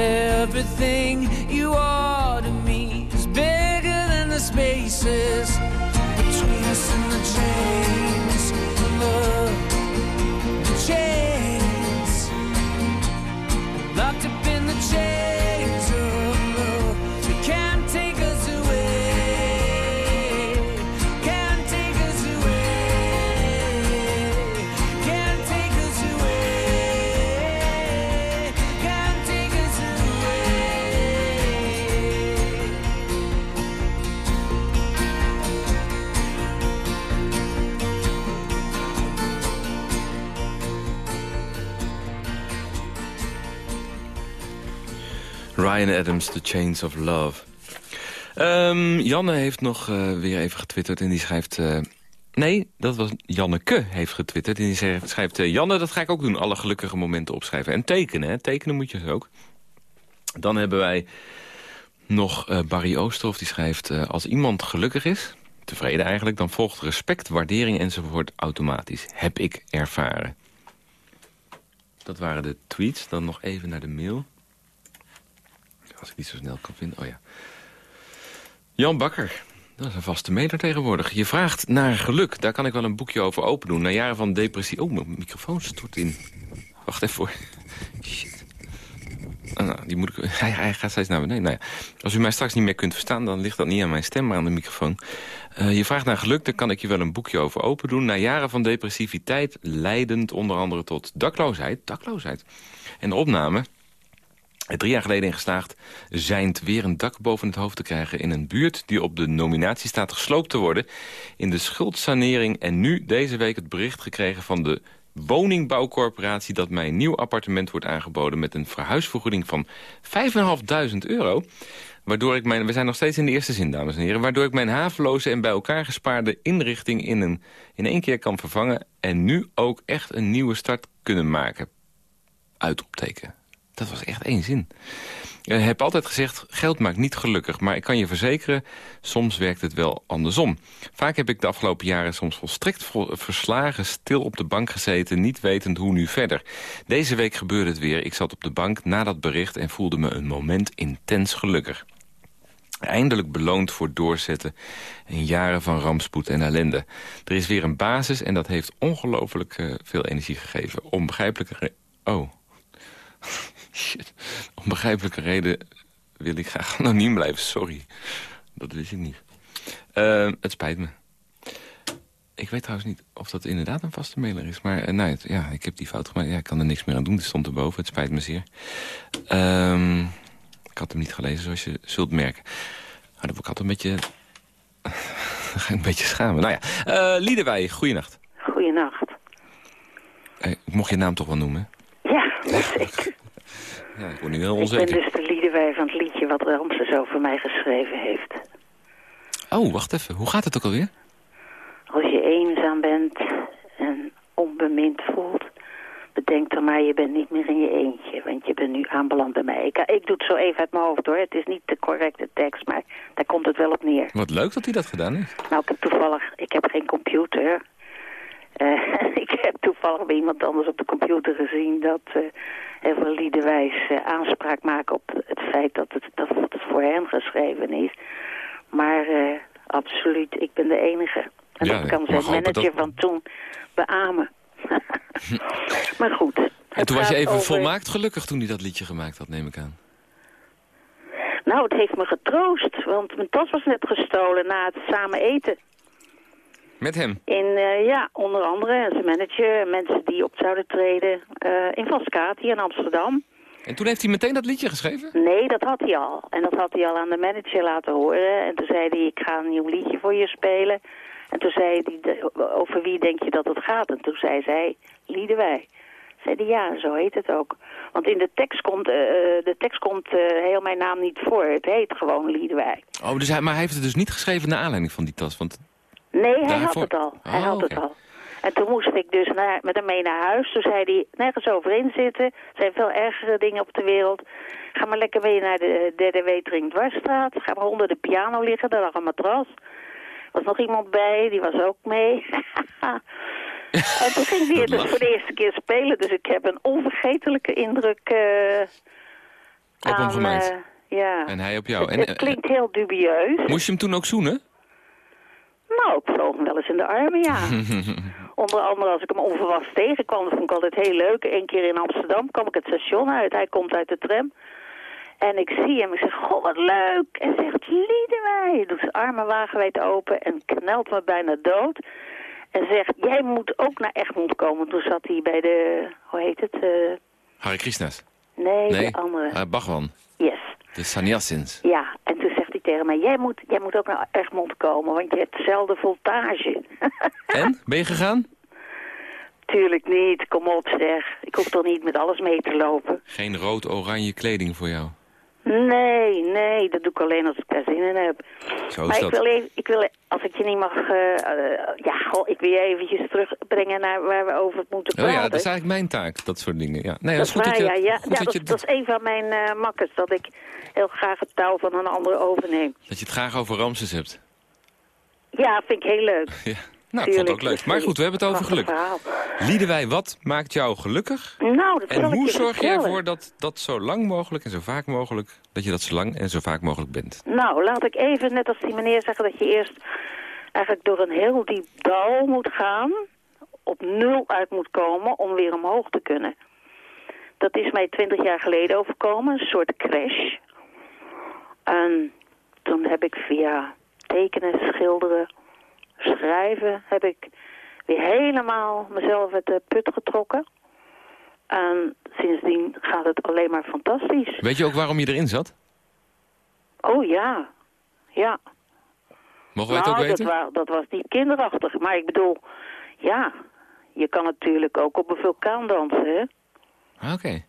everything you are to me is bigger than the spaces Ryan Adams, The Chains of Love. Ehm, Janne heeft nog eh, weer even getwitterd en die schrijft... eh, nee, dat was Janneke heeft getwitterd. En die schrijft, eh, Janne, dat ga ik ook doen. Alle gelukkige momenten opschrijven. En tekenen, hè. Tekenen moet je dus ook. Dan hebben wij nog Barry Oosterhoff. Die schrijft... als iemand gelukkig is, tevreden eigenlijk... dan volgt respect, waardering enzovoort automatisch. Heb ik ervaren. Dat waren de tweets. Dan nog even naar de mail. Als ik niet zo snel kan vinden. Oh ja. Jan Bakker. Dat is een vaste meter tegenwoordig. Je vraagt naar geluk. Daar kan ik wel een boekje over open doen. Na jaren van depressie... Oh, mijn microfoon stort in. Wacht even voor. Shit. Ah, nou, die moet ik... hij, hij gaat steeds naar beneden. Nou ja. Als u mij straks niet meer kunt verstaan... dan ligt dat niet aan mijn stem, maar aan de microfoon. Eh, je vraagt naar geluk, daar kan ik je wel een boekje over open doen. Na jaren van depressiviteit, leidend onder andere tot dakloosheid. Dakloosheid. En de opname drie jaar geleden in geslaagd zijnd weer een dak boven het hoofd te krijgen... in een buurt die op de nominatie staat gesloopt te worden... in de schuldsanering en nu deze week het bericht gekregen van de woningbouwcorporatie... dat mij een nieuw appartement wordt aangeboden met een verhuisvergoeding van 5.500 euro... Waardoor ik mijn, we zijn nog steeds in de eerste zin, dames en heren... waardoor ik mijn haveloze en bij elkaar gespaarde inrichting in, een, in één keer kan vervangen... en nu ook echt een nieuwe start kunnen maken. Uitopteken. Dat was echt één zin. Ik heb altijd gezegd, geld maakt niet gelukkig. Maar ik kan je verzekeren, soms werkt het wel andersom. Vaak heb ik de afgelopen jaren soms volstrekt vol- verslagen... stil op de bank gezeten, niet wetend hoe nu verder. Deze week gebeurde het weer. Ik zat op de bank na dat bericht... en voelde me een moment intens gelukkig. Eindelijk beloond voor doorzetten in jaren van rampspoed en ellende. Er is weer een basis en dat heeft ongelooflijk eh, veel energie gegeven. Onbegrijpelijke... Oh. Shit. Om begrijpelijke reden wil ik graag anoniem blijven. Sorry. Dat wist ik niet. Eh, het spijt me. Ik weet trouwens niet of dat inderdaad een vaste mailer is. Maar eh, nou, het- ja, ik heb die fout gemaakt. Ja, ik kan er niks meer aan doen. Het stond erboven. Het spijt me zeer. Ehm, ik had hem niet gelezen, zoals je zult merken. Dan word ik altijd een beetje... dan ga ik een beetje schamen. Nou ja, eh Liedewij, goeienacht. Goeienacht. Eh, ik mocht je naam toch wel noemen? Ja, dat ik. Ja, ik word nu heel Ik ben onzeker. dus de liedewij van het liedje wat Ramses over mij geschreven heeft. Oh, wacht even. Hoe gaat het ook alweer? Als je eenzaam bent en onbemind voelt, bedenk dan maar, je bent niet meer in je eentje. Want je bent nu aanbeland bij mij. Ik, ik doe het zo even uit mijn hoofd hoor. Het is niet de correcte tekst, maar daar komt het wel op neer. Wat leuk dat hij dat gedaan heeft. Nou, ik heb toevallig, ik heb geen computer. Eh, ik heb toevallig bij iemand anders op de computer gezien dat eh heel veel liederwijs eh, aanspraak maken op het feit dat het, dat het voor hen geschreven is. Maar eh, absoluut, ik ben de enige. En Ja, dat kan zijn manager dat- van toen beamen. maar goed, En toen was je even over- volmaakt gelukkig toen hij dat liedje gemaakt had, neem ik aan. Nou, het heeft me getroost, want mijn tas was net gestolen na het samen eten. Met hem. In, eh, ja, onder andere zijn manager, mensen die op zouden treden eh, in Vaskaat hier in Amsterdam. En toen heeft hij meteen dat liedje geschreven? Nee, dat had hij al. En dat had hij al aan de manager laten horen. En toen zei hij, ik ga een nieuw liedje voor je spelen. En toen zei hij, over wie denk je dat het gaat? En toen zei zij, Liedewij. Zei hij, ja, zo heet het ook. Want in de tekst komt, eh, de tekst komt heel mijn naam niet voor. Het heet gewoon Liedewij. Oh, dus hij, maar hij heeft het dus niet geschreven naar aanleiding van die tas. Want Nee, hij had het al. Hij Oh, had het al. En toen moest ik dus naar, met hem mee naar huis. Toen zei hij, nergens over in zitten. Er zijn veel ergere dingen op de wereld. Ga maar lekker mee naar de derde Wetering Dwarsstraat. Ga maar onder de piano liggen, daar lag een matras. Er was nog iemand bij, die was ook mee. en toen ging hij dus voor de eerste keer spelen. Dus ik heb een onvergetelijke indruk eh Op hem gemaakt. eh, ja. En hij op jou. Het, En, het eh, klinkt heel dubieus. moest je hem toen ook zoenen? Nou, ik vloog hem wel eens in de armen, ja. Onder andere als ik hem onverwachts tegenkwam, dat vond ik altijd heel leuk. Eén keer in Amsterdam kwam ik het station uit, hij komt uit de tram. En ik zie hem, ik zeg, goh, wat leuk. En zegt, Liedewij. Doet zijn armen wagenwijd open en knelt me bijna dood. En zegt, jij moet ook naar Egmond komen. Toen zat hij bij de, hoe heet het? eh, Hare Krishna's. nee, Nee, de andere. eh, Bhagwan. Yes. De Sannyasins. Ja, en toen tegen mij, jij moet, jij moet ook naar Egmond komen, want je hebt dezelfde voltage. En? Ben je gegaan? Tuurlijk niet, kom op zeg. Ik hoef toch niet met alles mee te lopen. Geen rood-oranje kleding voor jou. Nee, nee, dat doe ik alleen als ik daar zin in heb. Zo maar ik wil, even, ik wil, als ik je niet mag... eh, eh, ja, goh, ik wil je eventjes terugbrengen naar waar we over moeten Oh praten. ja, dat is eigenlijk mijn taak, dat soort dingen. Ja. Nee, Dat is goed waar, dat je, ja. ja, goed ja dat, dat, je, dat is een van mijn eh, makkers, dat ik heel graag het touw van een ander overneem. dat je het graag over Ramses hebt. Ja, vind ik heel leuk. Ja. Nou, ik vond het ook leuk. Maar goed, we hebben het over geluk. Liedewij, wat maakt jou gelukkig? Nou, dat En hoe zorg jij ervoor dat dat zo lang mogelijk en zo vaak mogelijk... dat je dat zo lang en zo vaak mogelijk bent? Nou, laat ik even, net als die meneer zeggen, dat je eerst eigenlijk door een heel diep dal moet gaan, op nul uit moet komen om weer omhoog te kunnen. Dat is mij twintig jaar geleden overkomen, een soort crash. En toen heb ik via tekenen, schilderen, schrijven, heb ik weer helemaal mezelf uit de put getrokken. En sindsdien gaat het alleen maar fantastisch. Weet je ook waarom je erin zat? Oh ja, ja. Mogen wij het nou, ook weten? Dat, wa- dat was niet kinderachtig. Maar ik bedoel, ja, je kan natuurlijk ook op een vulkaan dansen, hè? Ah, Oké.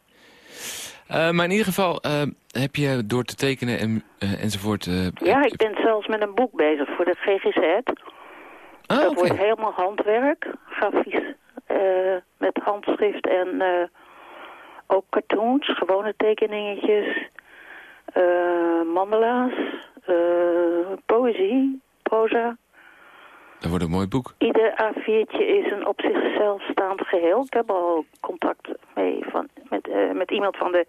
Eh, maar in ieder geval eh, heb je door te tekenen en, eh, enzovoort... Ja, ik ben zelfs met een boek bezig voor de GGZ. Ah, dat wordt helemaal handwerk, grafisch, met handschrift en eh, ook cartoons, gewone tekeningetjes, mandala's, eh, poëzie, proza. Dat wordt een mooi boek. Ieder A4'tje is een op zichzelf staand geheel. Ik heb al contact mee van, met, eh, met iemand van de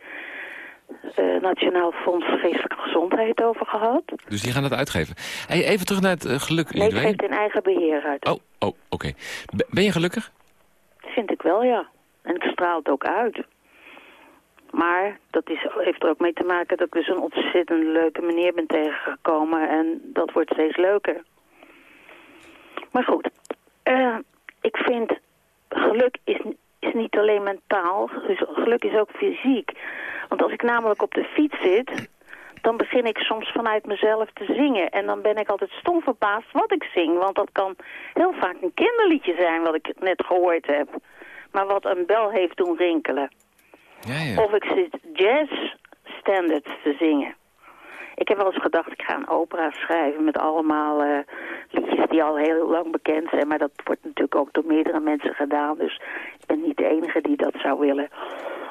eh, Nationaal Fonds Geestelijke Gezondheid over gehad. Dus die gaan dat uitgeven. Hey, even terug naar het eh, geluk, Nee, ik geef het in eigen beheer uit. Oh, oh oké. Ben je gelukkig? Vind ik wel, ja. En ik straal het ook uit. Maar dat is, heeft er ook mee te maken dat ik dus een ontzettend leuke meneer ben tegengekomen. En dat wordt steeds leuker. Maar goed, eh, ik vind geluk is, is niet alleen mentaal. Dus geluk is ook fysiek. Want als ik namelijk op de fiets zit, dan begin ik soms vanuit mezelf te zingen. En dan ben ik altijd stom verbaasd wat ik zing. Want dat kan heel vaak een kinderliedje zijn wat ik net gehoord heb. Maar wat een bel heeft doen rinkelen. Ja, ja. Of ik zit jazz standards te zingen. Ik heb wel eens gedacht, ik ga een opera schrijven met allemaal eh, liedjes die al heel lang bekend zijn. Maar dat wordt natuurlijk ook door meerdere mensen gedaan. Dus ik ben niet de enige die dat zou willen.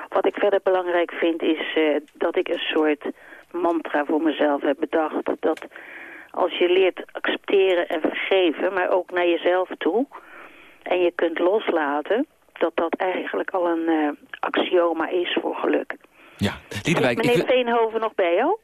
Wat ik verder belangrijk vind is eh, dat ik een soort mantra voor mezelf heb bedacht. Dat als je leert accepteren en vergeven, maar ook naar jezelf toe... en je kunt loslaten, dat dat eigenlijk al een eh, axioma is voor geluk. Ja, Liedewijk, ik meneer. Veenhoven nog bij jou?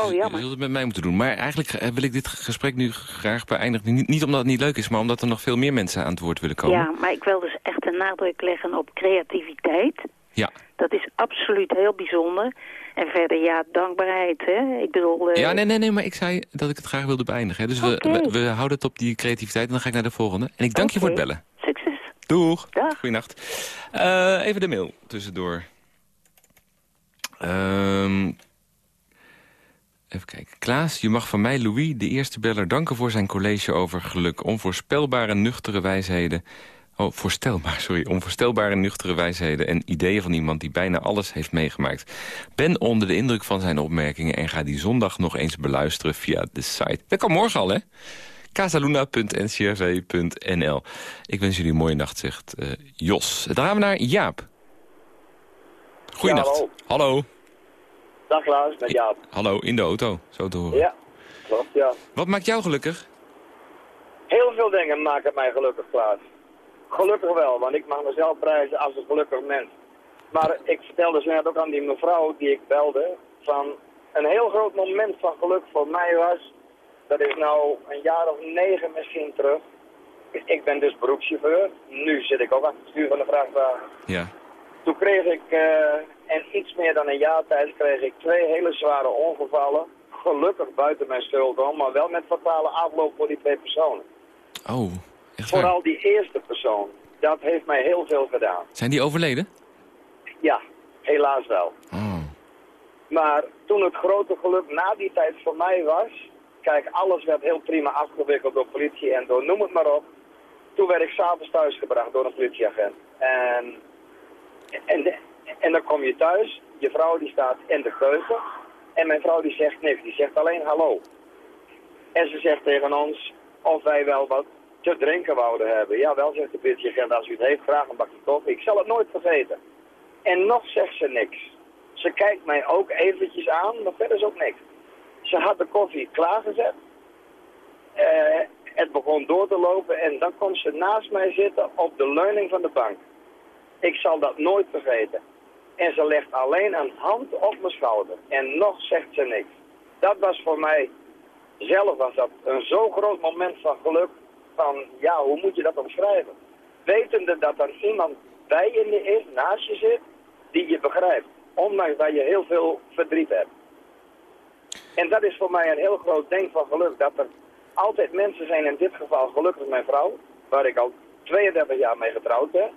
Oh, Je jammer. zult het met mij moeten doen. Maar eigenlijk eh, wil ik dit gesprek nu graag beëindigen. Niet, niet omdat het niet leuk is, maar omdat er nog veel meer mensen aan het woord willen komen. Ja, maar ik wil dus echt een nadruk leggen op creativiteit. Ja. Dat is absoluut heel bijzonder. En verder, ja, dankbaarheid, hè. Ik bedoel... eh, Ja, nee, nee, nee, maar ik zei dat ik het graag wilde beëindigen. hè. Dus we, we, we houden het op die creativiteit en dan ga ik naar de volgende. En ik dank je voor het bellen. Succes. Doeg. Dag. Goeienacht. Eh, even de mail tussendoor. Ehm, even kijken. Klaas, je mag van mij Louis, de eerste beller, danken voor zijn college over geluk. Onvoorspelbare, nuchtere wijsheden. Oh, voorstelbaar, sorry. Onvoorstelbare, nuchtere wijsheden en ideeën van iemand die bijna alles heeft meegemaakt. Ben onder de indruk van zijn opmerkingen en ga die zondag nog eens beluisteren via de site. Dat kan morgen al, hè? casaluna.ncrv.nl Ik wens jullie een mooie nacht, zegt eh, Jos. Dan gaan we naar Jaap. Goeienacht. Ja, hallo. Dag Klaas, met Jaap. Hallo, in de auto, zo te horen. Ja, klopt, ja. Wat maakt jou gelukkig? Heel veel dingen maken mij gelukkig, Klaas. Gelukkig wel, want ik mag mezelf prijzen als een gelukkig mens. Maar ik vertelde zo net ook aan die mevrouw die ik belde, van een heel groot moment van geluk voor mij was, dat is nou een jaar of negen misschien terug. Ik ben dus beroepschauffeur, nu zit ik ook achter het stuur van de vrachtwagen. Ja. Toen kreeg ik, eh en iets meer dan een jaar tijd, kreeg ik twee hele zware ongevallen. Gelukkig buiten mijn schuld om, maar wel met fatale afloop voor die twee personen. Oh, echt waar? Vooral die eerste persoon, dat heeft mij heel veel gedaan. Zijn die overleden? Ja, helaas wel. Oh. Maar toen het grote geluk na die tijd voor mij was, kijk, alles werd heel prima afgewikkeld door politie en door noem het maar op. Toen werd ik s'avonds thuisgebracht door een politieagent. En, en, en dan kom je thuis, je vrouw die staat in de keuken en mijn vrouw die zegt niks, die zegt alleen hallo. En ze zegt tegen ons of wij wel wat te drinken wouden hebben. Ja, wel, zegt de politieagent, als u het heeft, graag een bakje koffie. Ik zal het nooit vergeten. En nog zegt ze niks. Ze kijkt mij ook eventjes aan, maar verder is ook niks. Ze had de koffie klaargezet. Eh, het begon door te lopen en dan komt ze naast mij zitten op de leuning van de bank. Ik zal dat nooit vergeten. En ze legt alleen een hand op mijn schouder. En nog zegt ze niks. Dat was voor mij, zelf was dat een zo groot moment van geluk. Van, ja, hoe moet je dat omschrijven? Wetende dat er iemand bij je is, naast je zit, die je begrijpt. Ondanks dat je heel veel verdriet hebt. En dat is voor mij een heel groot denk van geluk. Dat er altijd mensen zijn, in dit geval gelukkig mijn vrouw, waar ik al 32 jaar mee getrouwd ben.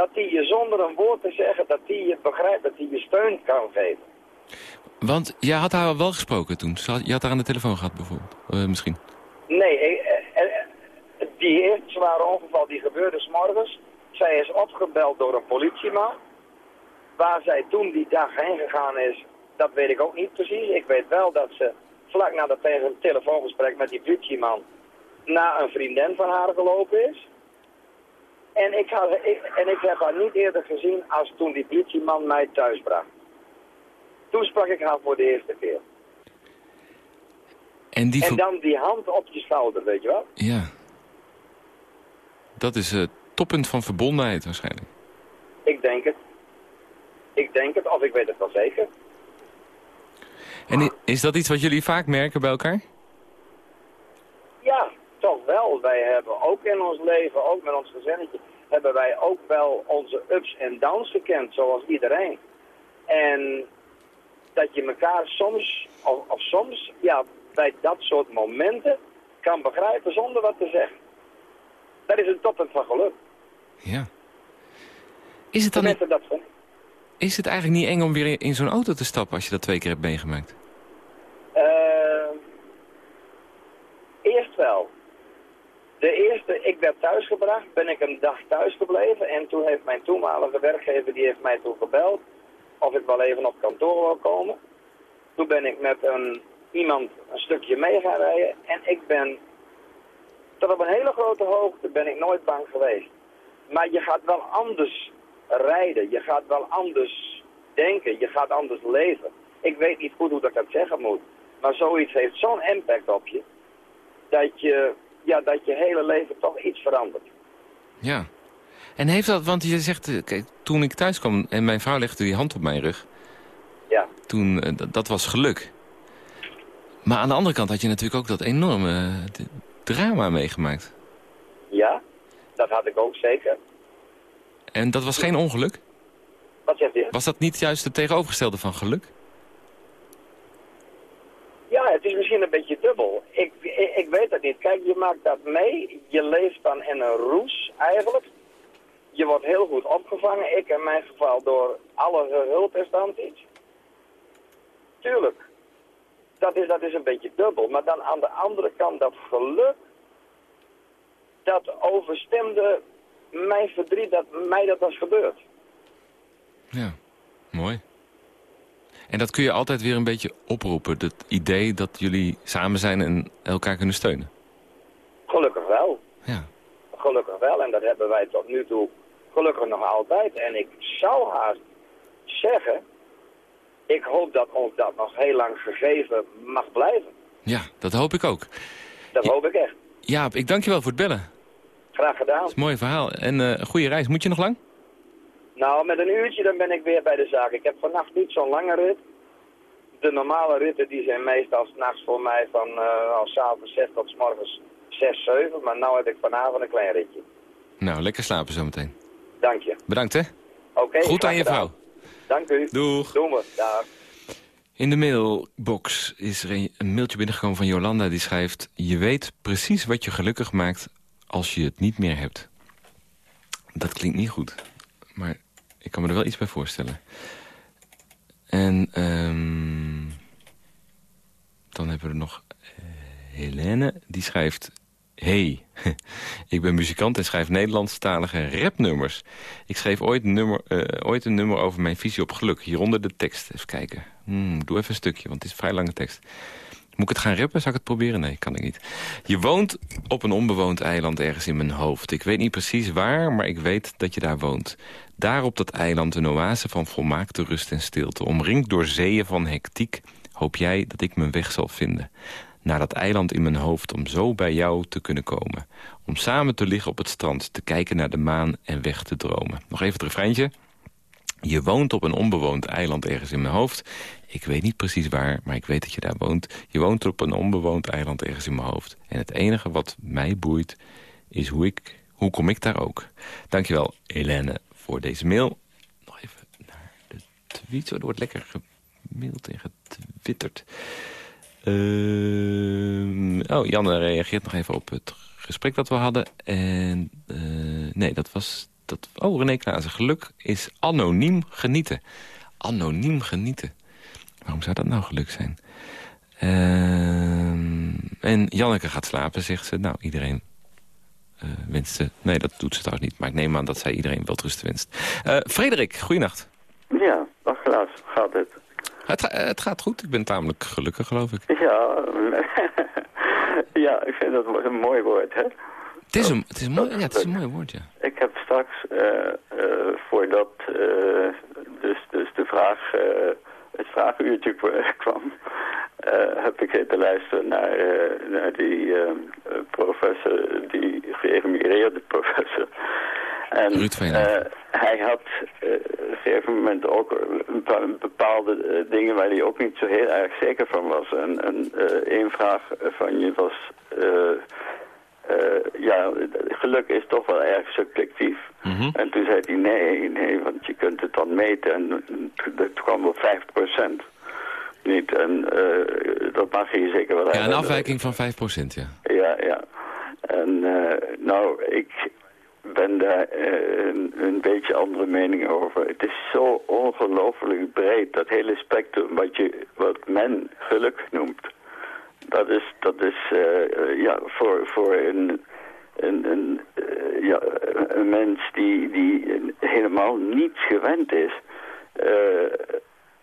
Dat die je zonder een woord te zeggen, dat die je begrijpt, dat die je steun kan geven. Want jij had haar wel gesproken toen. Je had haar aan de telefoon gehad bijvoorbeeld. Eh, misschien. Nee, eh, eh, die eerste zware ongeval die gebeurde 's morgens. Zij is opgebeld door een politieman. Waar zij toen die dag heen gegaan is, dat weet ik ook niet precies. Ik weet wel dat ze vlak na dat telefoongesprek met die politieman naar een vriendin van haar gelopen is. En ik, had, ik, en ik heb haar niet eerder gezien als toen die politieman mij thuis bracht. Toen sprak ik haar voor de eerste keer. En die... En dan die hand op je schouder, weet je wel? Ja. Dat is het toppunt van verbondenheid waarschijnlijk. Ik denk het. Ik denk het, of ik weet het wel zeker. En is dat iets wat jullie vaak merken bij elkaar? Ja, toch wel. Wij hebben ook in ons leven, ook met ons gezinnetje, hebben wij ook wel onze ups en downs gekend, zoals iedereen. En dat je elkaar soms, of, of soms, ja, bij dat soort momenten kan begrijpen zonder wat te zeggen. Dat is een toppunt van geluk. Ja. Is het dan niet, dat is het eigenlijk niet eng om weer in, in zo'n auto te stappen als je dat twee keer hebt meegemaakt? Eh, eerst wel. De eerste, ik werd thuisgebracht, ben ik een dag thuis gebleven en toen heeft mijn toenmalige werkgever, die heeft mij toen gebeld of ik wel even op kantoor wil komen. Toen ben ik met een, iemand een stukje mee gaan rijden en ik ben, tot op een hele grote hoogte ben ik nooit bang geweest. Maar je gaat wel anders rijden, je gaat wel anders denken, je gaat anders leven. Ik weet niet goed hoe dat dat zeggen moet. Maar zoiets heeft zo'n impact op je, dat je, ja, dat je hele leven toch iets verandert. Ja. En heeft dat, want je zegt, eh, kijk, toen ik thuis kwam en mijn vrouw legde die hand op mijn rug, Ja, toen, eh, dat- was geluk. Maar aan de andere kant had je natuurlijk ook dat enorme eh, drama meegemaakt. Ja, dat had ik ook zeker. En dat was geen ongeluk? Wat zegt u? Was dat niet juist het tegenovergestelde van geluk? Ja, het is misschien een beetje dubbel. Ik, ik, weet het niet. Kijk, je maakt dat mee. Je leeft dan in een roes eigenlijk. Je wordt heel goed opgevangen. Ik in mijn geval door alle hulpinstanties. Tuurlijk. Dat is, dat is een beetje dubbel. Maar dan aan de andere kant dat geluk. Dat overstemde mijn verdriet dat mij dat was gebeurd. Ja, mooi. En dat kun je altijd weer een beetje oproepen. Het idee dat jullie samen zijn en elkaar kunnen steunen. Gelukkig wel. Ja. Gelukkig wel. En dat hebben wij tot nu toe gelukkig nog altijd. En ik zou haast zeggen, ik hoop dat ons dat nog heel lang gegeven mag blijven. Ja, dat hoop ik ook. Dat hoop ik echt. Jaap, ik dank je wel voor het bellen. Graag gedaan. Dat is een mooi verhaal. En eh, een goede reis. Moet je nog lang? Nou, met een uurtje dan ben ik weer bij de zaak. Ik heb vannacht niet zo'n lange rit. De normale ritten die zijn meestal s'nachts voor mij van uh, al s'avonds 6 tot s morgens 6, 7. Maar nu heb ik vanavond een klein ritje. Nou, lekker slapen zometeen. Dank je. Bedankt hè. Oké. Goed aan je vrouw. Dank u. Doeg. Doen we. Dag. In de mailbox is er een mailtje binnengekomen van Jolanda. Die schrijft... Je weet precies wat je gelukkig maakt als je het niet meer hebt. Dat klinkt niet goed. Maar ik kan me er wel iets bij voorstellen. En ehm, dan hebben we nog eh, Helene. Die schrijft... Hey, ik ben muzikant en schrijf Nederlandstalige rapnummers. Ik schreef ooit nummer, eh, ooit een nummer over mijn visie op geluk. Hieronder de tekst. Even kijken. Hmm, doe even een stukje, want het is een vrij lange tekst. Moet ik het gaan rappen? Zal ik het proberen? Nee, kan ik niet. Je woont op een onbewoond eiland ergens in mijn hoofd. Ik weet niet precies waar, maar ik weet dat je daar woont. Daar op dat eiland een oase van volmaakte rust en stilte. Omringd door zeeën van hectiek hoop jij dat ik mijn weg zal vinden. Naar dat eiland in mijn hoofd om zo bij jou te kunnen komen. Om samen te liggen op het strand, te kijken naar de maan en weg te dromen. Nog even het refreintje. Je woont op een onbewoond eiland ergens in mijn hoofd. Ik weet niet precies waar, maar ik weet dat je daar woont. Je woont op een onbewoond eiland ergens in mijn hoofd. En het enige wat mij boeit is hoe, ik, hoe kom ik daar ook. Dankjewel, Helene, voor deze mail. Nog even naar de tweet. Er wordt lekker gemaild en getwitterd. Ehm, oh, Janne reageert nog even op het gesprek dat we hadden. En eh, nee, dat was... Dat, oh, René Klaassen. Geluk is anoniem genieten. Anoniem genieten. Waarom zou dat nou geluk zijn? Ehm, en Janneke gaat slapen, zegt ze. Nou, iedereen wenst ze... Nee, dat doet ze trouwens niet. Maar ik neem aan dat zij iedereen wel rust wenst. Eh Frederik, goeienacht. Ja, dag Klaas, gaat het? Het, ga- het gaat goed. Ik ben tamelijk gelukkig, geloof ik. Ja, ja, ik vind dat een mooi woord, hè? Het is een, het is een, mooi, ja, het is een mooi woord, ja. Ik heb straks, eh, voordat dus, dus de vraag, het vraaguurtje kwa- kwam, eh, heb ik zitten luisteren naar, eh, naar die eh, professor, die geëmigreerde professor. En Ruud eh, hij had op een gegeven moment ook een paar bepaalde dingen waar hij ook niet zo heel erg zeker van was. En, en één vraag van je was... ja, geluk is toch wel erg subjectief. Mhm. En toen zei hij nee, nee, want je kunt het dan meten en dat kwam op 5%. Niet, en eh, dat mag je zeker wel Ja, een afwijking van 5%, ja. Ja, ja. En eh, nou, ik ben daar eh, een, een beetje andere mening over. Het is zo ongelooflijk breed, dat hele spectrum wat, je, wat men geluk noemt. Dat is, dat is ja, voor, voor een, een, een, ja, een mens die, die helemaal niets gewend is... eh,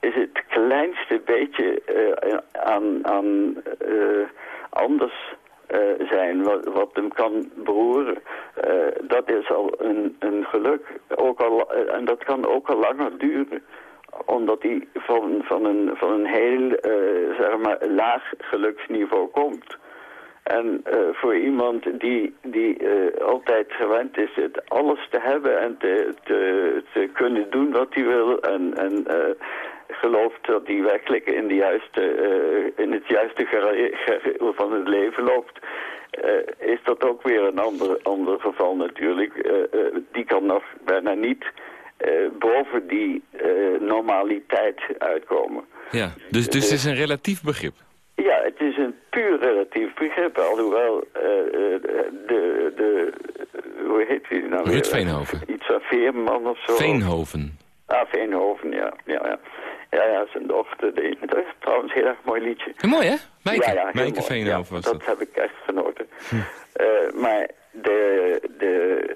is het kleinste beetje eh, aan, aan eh, anders eh, zijn wat, wat hem kan beroeren. Dat is al een, een geluk. Ook al, en dat kan ook al langer duren omdat hij van, van, een, van een heel zeg maar, laag geluksniveau komt. En voor iemand die, die altijd gewend is het alles te hebben en te, te, te kunnen doen wat hij wil en, en eh, gelooft dat hij werkelijk in, de juiste, eh, in het juiste gereel van het leven loopt, eh, is dat ook weer een ander, ander geval natuurlijk. Eh, die kan nog bijna niet boven die normaliteit uitkomen. Ja, dus, dus het is een relatief begrip. Ja, het is een puur relatief begrip, alhoewel de, de, hoe heet die nou weer? Veenhoven. Iets van Veerman of zo. Veenhoven. Ah, Veenhoven, ja. Ja, ja. Ja, ja, zijn dochter. Die, dat is trouwens een heel erg mooi liedje. Mooi hè? Mijke, ja, ja, Mijke. Veenhoven was dat. dat heb ik echt genoten. Eh, maar de, de,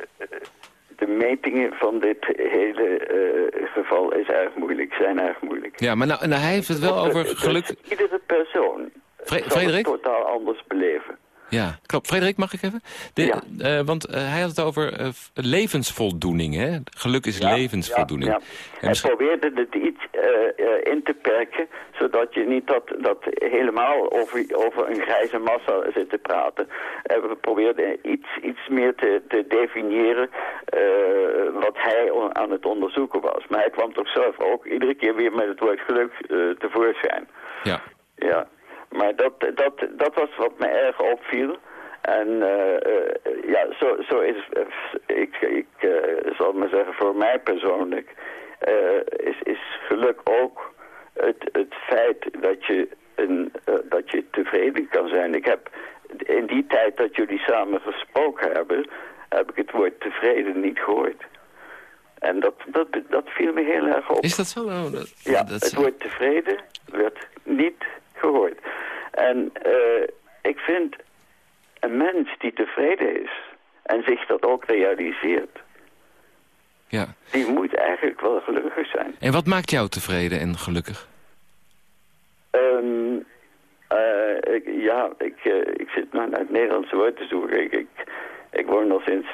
de metingen van dit hele eh, geval is erg moeilijk, zijn erg moeilijk. Ja, maar nou, nou, hij heeft het wel over Dus geluk... iedere persoon Fre- zal Frederik? het totaal anders beleven. Ja, klopt. Frederik, mag ik even? De, Ja. eh, want eh, hij had het over eh, levensvoldoening, hè? Geluk is Ja, levensvoldoening. Ja, En Hij misschien- probeerde het iets in te perken, zodat je niet dat, dat helemaal over, over een grijze massa zit te praten. En we probeerden iets, iets meer te, te definiëren wat hij aan het onderzoeken was. Maar hij kwam toch zelf ook iedere keer weer met het woord geluk tevoorschijn. Ja. Ja, maar dat, dat, dat was wat me erg opviel. En eh, eh, ja, zo, zo is, eh, ik, ik zal maar zeggen, voor mij persoonlijk is, is geluk ook het, het feit dat je, een, dat je tevreden kan zijn. Ik heb in die tijd dat jullie samen gesproken hebben, heb ik het woord tevreden niet gehoord. En dat, dat, dat viel me heel erg op. Is dat zo? Oh, dat, Ja, dat het woord tevreden werd niet gehoord. En eh, ik vind een mens die tevreden is en zich dat ook realiseert, Ja. die moet eigenlijk wel gelukkig zijn. En wat maakt jou tevreden en gelukkig? Ehm, eh, ik, ja, ik, eh, ik zit maar naar het Nederlandse woord te zoeken. Ik, ik, ik woon al sinds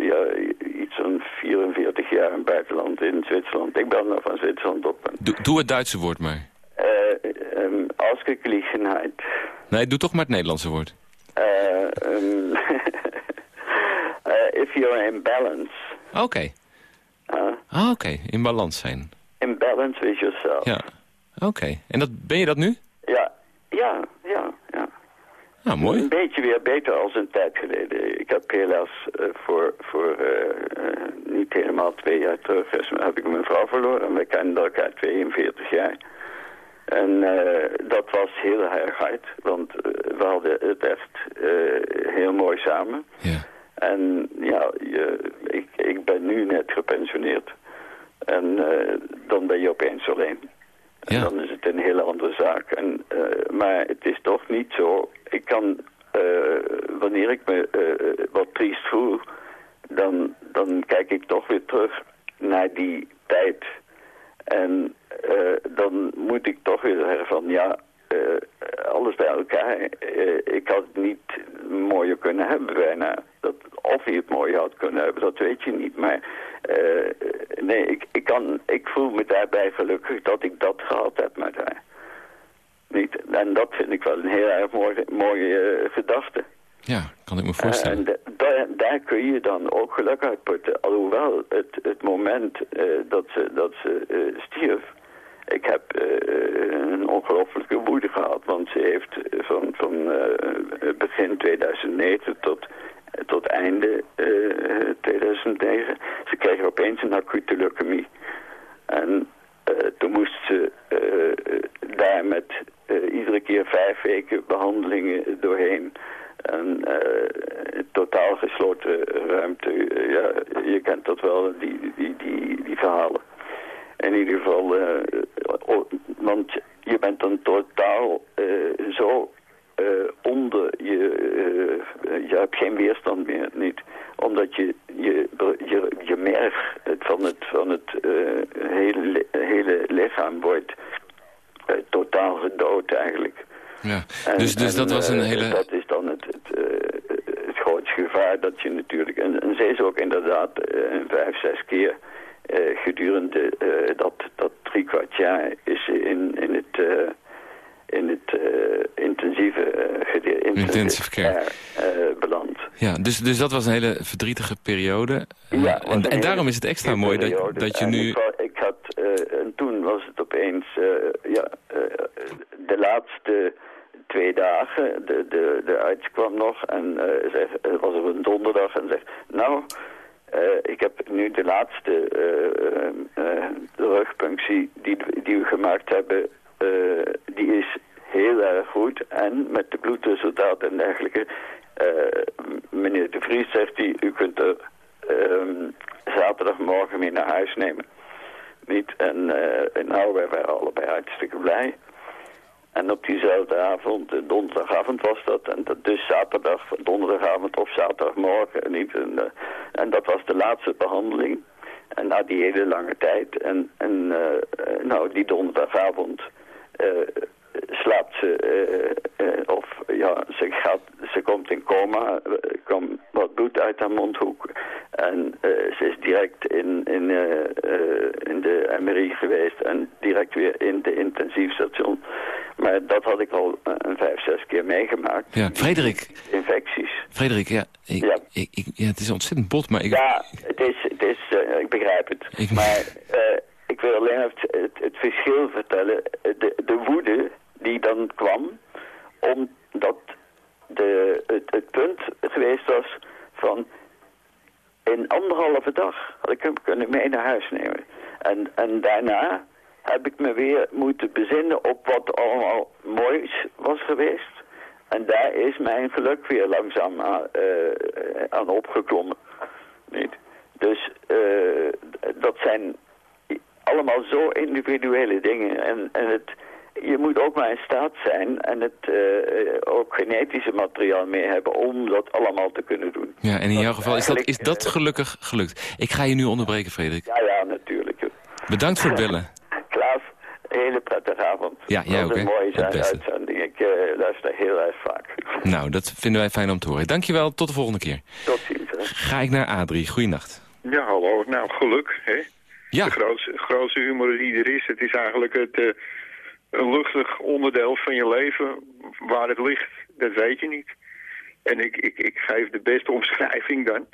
ja, iets van 44 jaar in het buitenland in Zwitserland. Ik ben nog van Zwitserland op. Doe, doe het Duitse woord maar. Nee, doe toch maar het Nederlandse woord. Uh, um, uh, if you're in balance. Oké. Ah, oké. In balans zijn. In balance with yourself. Ja. Oké. En dat, ben je dat nu? Ja, ja, ja, ja. Nou, mooi. Een beetje weer beter als een tijd geleden. Ik heb helaas uh, voor, voor uh, niet helemaal twee jaar terug heb ik mijn vrouw verloren. We kenden elkaar 42 jaar. En uh, dat was heel erg hard, want uh, we hadden het echt uh, heel mooi samen. Ja. En ja, je, ik, ik ben nu net gepensioneerd. En dan ben je opeens alleen. Ja. En dan is het een hele andere zaak. En, maar het is toch niet zo. Ik kan, wanneer ik me wat triest voel, dan, dan kijk ik toch weer terug naar die tijd. En uh, dan moet ik toch weer zeggen van ja, uh, alles bij elkaar. Uh, ik had het niet mooier kunnen hebben bijna. Dat, of hij het mooier had kunnen hebben, dat weet je niet. Maar nee, ik, ik, kan, ik voel me daarbij gelukkig dat ik dat gehad heb met haar. Niet, en dat vind ik wel een heel erg mooie, mooie gedachte. Ja, kan ik me voorstellen. en daar, daar kun je dan ook geluk uit putten. Alhoewel het, het moment dat ze, dat ze stierf... Ik heb uh, een ongelofelijke woede gehad. Want ze heeft van, van begin 2009 tot, tot einde 2009... Ze kreeg opeens een acute leukemie. En toen moest ze daar met iedere keer vijf weken behandelingen doorheen... Een uh, totaal gesloten ruimte. Uh, ja, je kent dat wel, die, die, die, die verhalen. In ieder geval, uh, want je bent dan totaal zo onder je... je hebt geen weerstand meer, niet. Omdat je je, je, je merg van het, van het hele, hele lichaam wordt totaal gedood eigenlijk. Ja, dus, dus en, dat was een hele... Dat is dan het, het, uh, het grootste gevaar dat je natuurlijk... En, en ze is ook inderdaad uh, vijf, zes keer uh, gedurende dat, dat drie kwart jaar... is ze in, in het, in het intensieve gedeelte... Care. beland. Ja, dus, dus dat was een hele verdrietige periode. Ja, en, en daarom is het extra mooi dat, dat je en nu... Ik, had en toen was het opeens, eh, ja, eh, de laatste twee dagen, de, de, de arts kwam nog en eh, zeg, het was op een donderdag en zegt, nou, eh, ik heb nu de laatste eh, eh, eh, rugpunctie die, die we gemaakt hebben, eh, die is heel erg goed. En met de bloedresultaten en dergelijke, eh, m- meneer de Vries zegt hij, u kunt er ehm, zaterdagmorgen mee naar huis nemen. Niet? En eh, nou, wij waren allebei hartstikke blij. En op diezelfde avond, eh, donderdagavond was dat, en dat dus zaterdag, donderdagavond of zaterdagmorgen niet. En, eh, en dat was de laatste behandeling. En na die hele lange tijd, en, en eh, eh, nou, die donderdagavond eh, slaapt ze, eh, eh, of ja, ze, gaat, ze komt in coma, er kwam wat bloed uit haar mondhoek. En eh, ze is direct in, in, eh, eh, in de MRI geweest en direct weer in de intensiefstation. Maar dat had ik al een vijf, zes keer meegemaakt. Ja, Frederik, Infecties. Frederik, ja, ik, Ja. Ik, ik- ja, het is ontzettend bot, maar ik... Ja, het is, het is ik begrijp het. Ik- Maar ik wil alleen het, het, het verschil vertellen. De, de woede die dan kwam, omdat de, het, het punt geweest was van... in anderhalve dag had ik hem kunnen mee naar huis nemen. En, en daarna heb ik me weer moeten bezinnen op wat allemaal moois was geweest. En daar is mijn geluk weer langzaam aan, eh, aan opgeklommen. Niet? Dus eh, dat zijn allemaal zo individuele dingen. En, en het, je moet ook maar in staat zijn en het eh, ook genetische materiaal mee hebben om dat allemaal te kunnen doen. Ja, en in jouw geval is dat, is dat eh, gelukkig gelukt. Ik ga je nu onderbreken, Frederik. Ja, ja, natuurlijk. Bedankt voor het bellen. Klaas, een hele prettige avond. Ja, jij ook, een hè? mooie Het beste. uitzending. Ik eh, luister heel erg vaak. Nou, dat vinden wij fijn om te horen. Dankjewel, tot de volgende keer. Tot ziens. Hè. Ga ik naar Adrie. Goeienacht. Ja, hallo. Nou, geluk, hè? Ja, De grootste, grootste humor die er is. Het is eigenlijk het, eh, een luchtig onderdeel van je leven. Waar het ligt, dat weet je niet. En ik, ik, ik geef de beste omschrijving dan.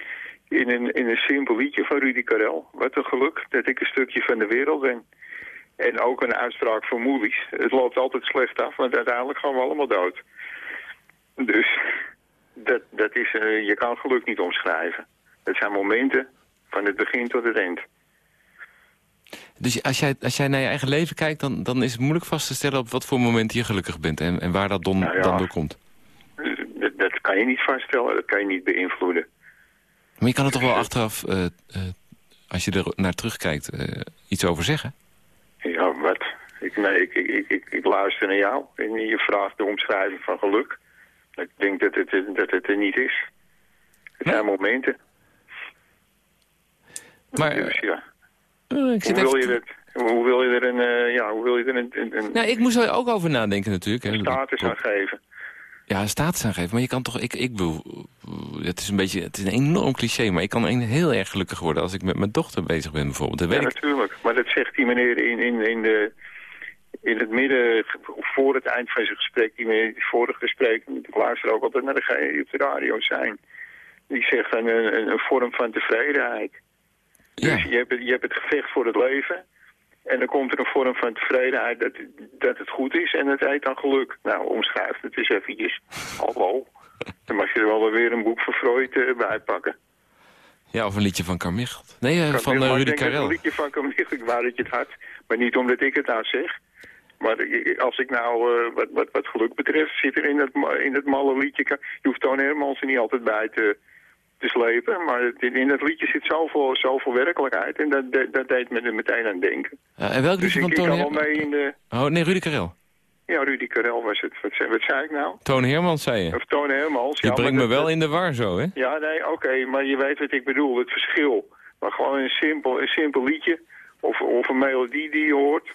In een, in een simpel liedje van Rudy Karel. Wat een geluk dat ik een stukje van de wereld ben. En ook een uitspraak van Moelies. Het loopt altijd slecht af, want uiteindelijk gaan we allemaal dood. Dus dat, dat is, eh, je kan geluk niet omschrijven. Het zijn momenten van het begin tot het eind. Dus als jij, als jij naar je eigen leven kijkt... Dan, dan is het moeilijk vast te stellen op wat voor moment je gelukkig bent... en, en waar dat don, Nou ja. dan door komt. Dat, dat kan je niet vaststellen, dat kan je niet beïnvloeden. Maar je kan er toch wel achteraf, eh, eh, als je er naar terugkijkt, eh, iets over zeggen? Ja, wat? Ik, nee, ik, ik, ik, ik, ik luister naar jou en je vraagt de omschrijving van geluk. Ik denk dat het, dat het er niet is. Het zijn momenten. Maar Dus ja, ik zit hoe wil, even... je dat, hoe wil je er een, eh, ja, hoe wil je er een, een, een Nou, ik moest er ook over nadenken natuurlijk. hè. status aan geven? Ja, een status aangeven. Maar je kan toch... Ik, ik bedoel, eh, het is een beetje... Het is een enorm cliché, maar ik kan een heel erg gelukkig worden... als ik met mijn dochter bezig ben bijvoorbeeld. Dat Ja, weet natuurlijk. Maar dat zegt die meneer in, in, in, de, in het midden, voor het eind van zijn gesprek, die het vorige gesprek, ik luister ook altijd naar degene die op de radio zijn, die zegt een, een, een vorm van tevredenheid. Ja. Dus je hebt, het, je hebt het gevecht voor het leven. En dan komt er een vorm van tevredenheid dat, dat het goed is en het heet dan geluk. Nou, omschrijf het eens eventjes. Hallo. Dan mag je er wel weer een boek van Freud eh, bij pakken. ja, of een liedje van Carmichael. Nee, eh, van eh, Rudy Karel. een liedje van Camille, ik wou dat je het had. Maar niet omdat ik het nou zeg. Maar als ik nou, wat, wat, wat geluk betreft, zit er in dat, ma- in dat malle liedje... Je hoeft Toon Hermans er niet altijd bij te, te slepen. Maar het- in dat liedje zit zoveel, zoveel werkelijkheid. En dat, dat, dat deed me er meteen aan denken. En welk Dus liedje ik, van wel Hermans? mee in de... Oh, nee, Rudy Karel. Ja, Rudy Karel was het. Wat, zei- wat zei ik nou? Toon Hermans, zei je. Of Toon Hermans. Je ja, brengt me wel in de war zo, hè? Ja, nee, oké, maar je weet wat ik bedoel, het verschil. Maar gewoon een simpel, een simpel liedje of, of een melodie die je hoort.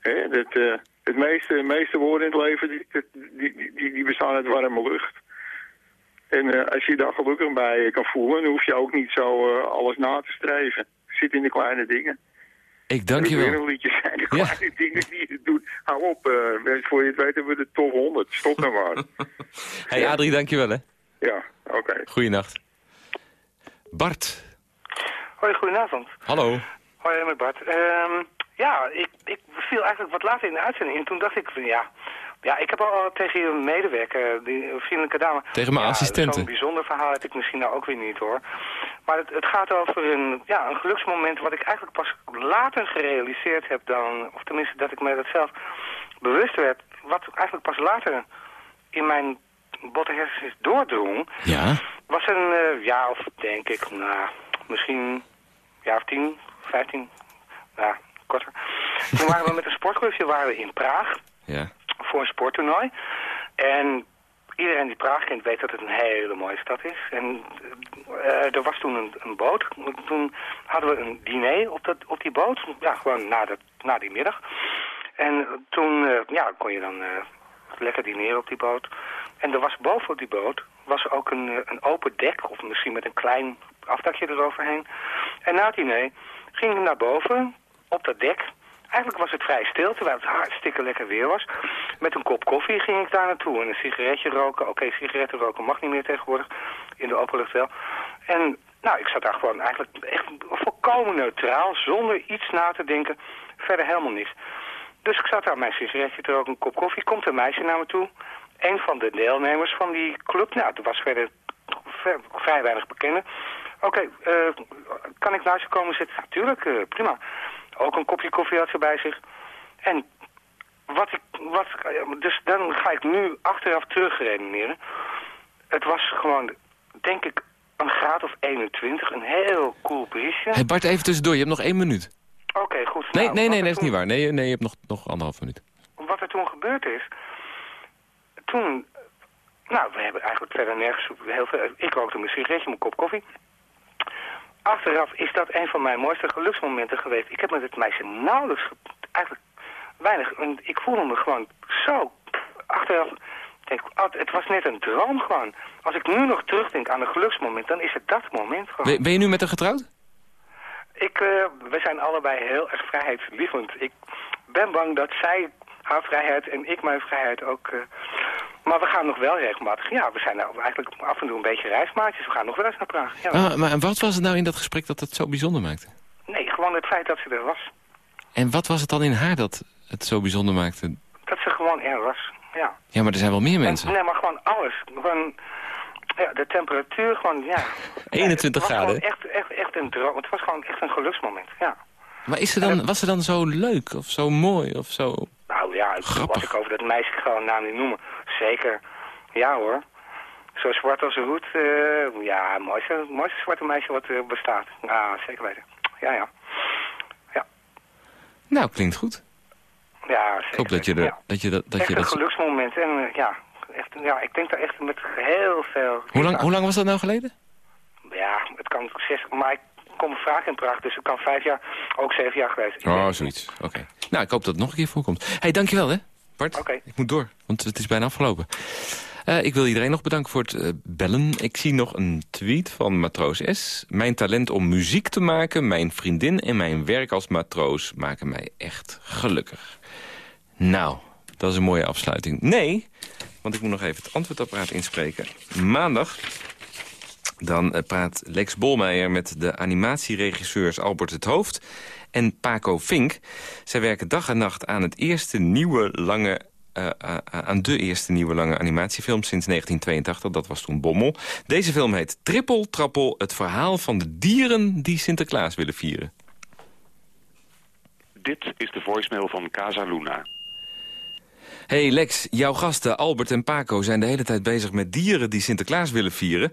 Hè, dat, eh, het meeste, meeste woorden in het leven die, die, die, die bestaan uit warme lucht. En eh, als je daar gelukkig bij kan voelen, dan hoef je ook niet zo eh, alles na te streven. Zit in de kleine dingen. Ik dank je wel. een liedje zijn de Ja. kleine dingen die je doet. Hou op, eh, voor je het weet hebben we de top 100. Stop nou maar. Hey Adrie, dank je wel, hè? ja, oké. Goeienacht. Bart, Hoi, goedenavond. hallo. Hoi, met Bart. Ehm, Ja, ik, ik viel eigenlijk wat later in de uitzending in. Toen dacht ik van ja... Ja, ik heb al tegen je medewerker, die vriendelijke dame... Tegen mijn ja, assistenten. Zo'n bijzonder verhaal heb ik misschien nou ook weer niet hoor. Maar het, het gaat over een, ja, een geluksmoment wat ik eigenlijk pas later gerealiseerd heb dan... Of tenminste dat ik me dat zelf bewust werd. Wat eigenlijk pas later in mijn botte hersens doordrong. Ja? Was een eh, jaar of denk ik, nou, misschien een jaar of tien, vijftien, ja, korter. Toen waren we met een sportclubje waren we in Praag Ja. Voor een sporttoernooi. En iedereen die Praag kent weet dat het een hele mooie stad is. En eh, er was toen een, boot. Toen hadden we een diner op, dat, op die boot. Ja, gewoon na, dat, na die middag. En toen eh, ja, kon je dan eh, lekker dineren op die boot. En er was boven op die boot was ook een, een open dek. Of misschien met een klein afdakje eroverheen. En na het diner gingen we naar boven op dat dek. Eigenlijk was het vrij stil, terwijl het hartstikke lekker weer was. Met een kop koffie ging ik daar naartoe en een sigaretje roken. Oké, sigaretten roken mag niet meer tegenwoordig, in de openlucht wel. En nou, ik zat daar gewoon eigenlijk echt volkomen neutraal, zonder iets na te denken. Verder helemaal niks. Dus ik zat daar mijn sigaretje te roken, een kop koffie. Komt een meisje naar me toe. Een van de deelnemers van die club. Nou, er was verder ver- vrij weinig bekende. Oké, eh, kan ik naast je komen zitten? Natuurlijk, eh, prima. Ook een kopje koffie had ze bij zich. En wat ik, wat, dus dan ga ik nu achteraf terugredeneren. Het was gewoon, denk ik, een graad of 21. Een heel cool briesje. Hey Bart, even tussendoor. Je hebt nog één minuut. Oké, goed. Nee, Nou, nee, nee, dat is toen- niet waar. Nee, nee, je hebt nog, nog anderhalf minuut. wat er toen gebeurd is, toen, nou, we hebben eigenlijk verder nergens heel veel, ik rookte mijn sigaretje, mijn kop koffie. Achteraf is dat een van mijn mooiste geluksmomenten geweest. Ik heb met het meisje nauwelijks, ge- eigenlijk weinig, en ik voelde me gewoon zo, achteraf, denk het was net een droom gewoon. Als ik nu nog terugdenk aan een geluksmoment, dan is het dat moment gewoon. Ben, ben je nu met haar getrouwd? Ik, eh, we zijn allebei heel erg vrijheidslievend. Ik ben bang dat zij haar vrijheid en ik mijn vrijheid ook... eh, maar we gaan nog wel regelmatig... Ja, we zijn nou eigenlijk af en toe een beetje reismaatjes. We gaan nog wel eens naar Praag. Ja. Ah, maar wat was het nou in dat gesprek dat het zo bijzonder maakte? Nee, gewoon het feit dat ze er was. En wat was het dan in haar dat het zo bijzonder maakte? Dat ze gewoon er was. Ja. Ja, maar er zijn wel meer mensen. Nee, maar gewoon alles. Gewoon... Ja, de temperatuur gewoon, ja. 21 Het was graden. echt, echt, echt een droom. Het was gewoon echt een geluksmoment, ja. Maar is ze dan, was ze dan zo leuk of zo mooi of zo... Nou ja, als ik over dat meisje ik gewoon naam niet noemen. Zeker. Ja hoor. Zo zwart als een hoed. eh, ja, mooiste, mooiste zwarte meisje wat er bestaat. Ja, zeker weten. Ja, ja. Nou, klinkt goed. Ja, zeker. Ik hoop dat je, er, dat je dat... dat, echt je een dat... geluksmoment. En eh, ja, echt, ja, ik denk daar echt met heel veel... Hoe, lang, hoe lang was dat nou geleden? Ja, het kan zes... Maar ik kom vaak in Praag, dus het kan vijf jaar, ook zeven jaar geweest. Oh, zoiets. Oké. Nou, ik hoop dat het nog een keer voorkomt. Hé, hey, dankjewel hè, Bart. Oké. Ik moet door, want het is bijna afgelopen. Eh, ik wil iedereen nog bedanken voor het eh, bellen. Ik zie nog een tweet van Matroos S. Mijn talent om muziek te maken, mijn vriendin en mijn werk als matroos... maken mij echt gelukkig. Nou, dat is een mooie afsluiting. Nee, want ik moet nog even het antwoordapparaat inspreken. Maandag dan eh, praat Lex Bolmeijer met de animatieregisseurs Albert het Hoofd en Paco Fink. Zij werken dag en nacht aan het eerste nieuwe lange... eh, eh, aan de eerste nieuwe lange animatiefilm sinds 1982. Dat was toen Bommel. Deze film heet Trippel Trappel. Het verhaal van de dieren die Sinterklaas willen vieren. Dit is de voicemail van Casa Luna. Hey Lex, jouw gasten Albert en Paco zijn de hele tijd bezig met dieren die Sinterklaas willen vieren.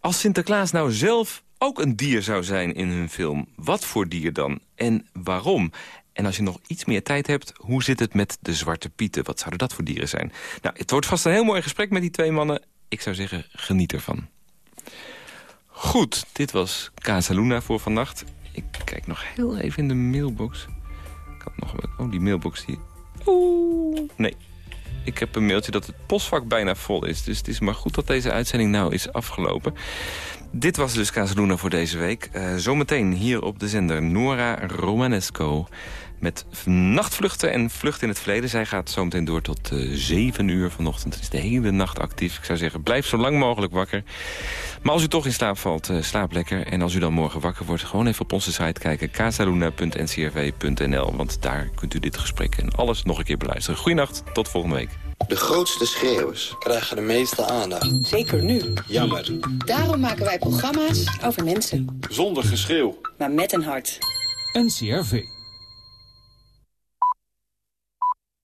Als Sinterklaas nou zelf ook een dier zou zijn in hun film, wat voor dier dan en waarom? En als je nog iets meer tijd hebt, hoe zit het met de Zwarte Pieten? Wat zouden dat voor dieren zijn? Nou, het wordt vast een heel mooi gesprek met die twee mannen. Ik zou zeggen, geniet ervan. Goed, dit was Casa Luna voor vannacht. Ik kijk nog heel even in de mailbox. Ik had nog... Oh, die mailbox die... Oeh, nee. Ik heb een mailtje dat het postvak bijna vol is. Dus het is maar goed dat deze uitzending nou is afgelopen. Dit was dus Casaluna voor deze week. Eh, zometeen hier op de zender Nora Romanesco met nachtvluchten en vluchten in het verleden. Zij gaat zometeen door tot uh, 7 uur vanochtend. Het is de hele nacht actief. Ik zou zeggen, blijf zo lang mogelijk wakker. Maar als u toch in slaap valt, uh, slaap lekker. En als u dan morgen wakker wordt, gewoon even op onze site kijken. casaluna.ncrv.nl Want daar kunt u dit gesprek en alles nog een keer beluisteren. Goeienacht, tot volgende week. De grootste schreeuwers krijgen de meeste aandacht. Zeker nu. Jammer. Daarom maken wij programma's over mensen. Zonder geschreeuw. Maar met een hart. NCRV.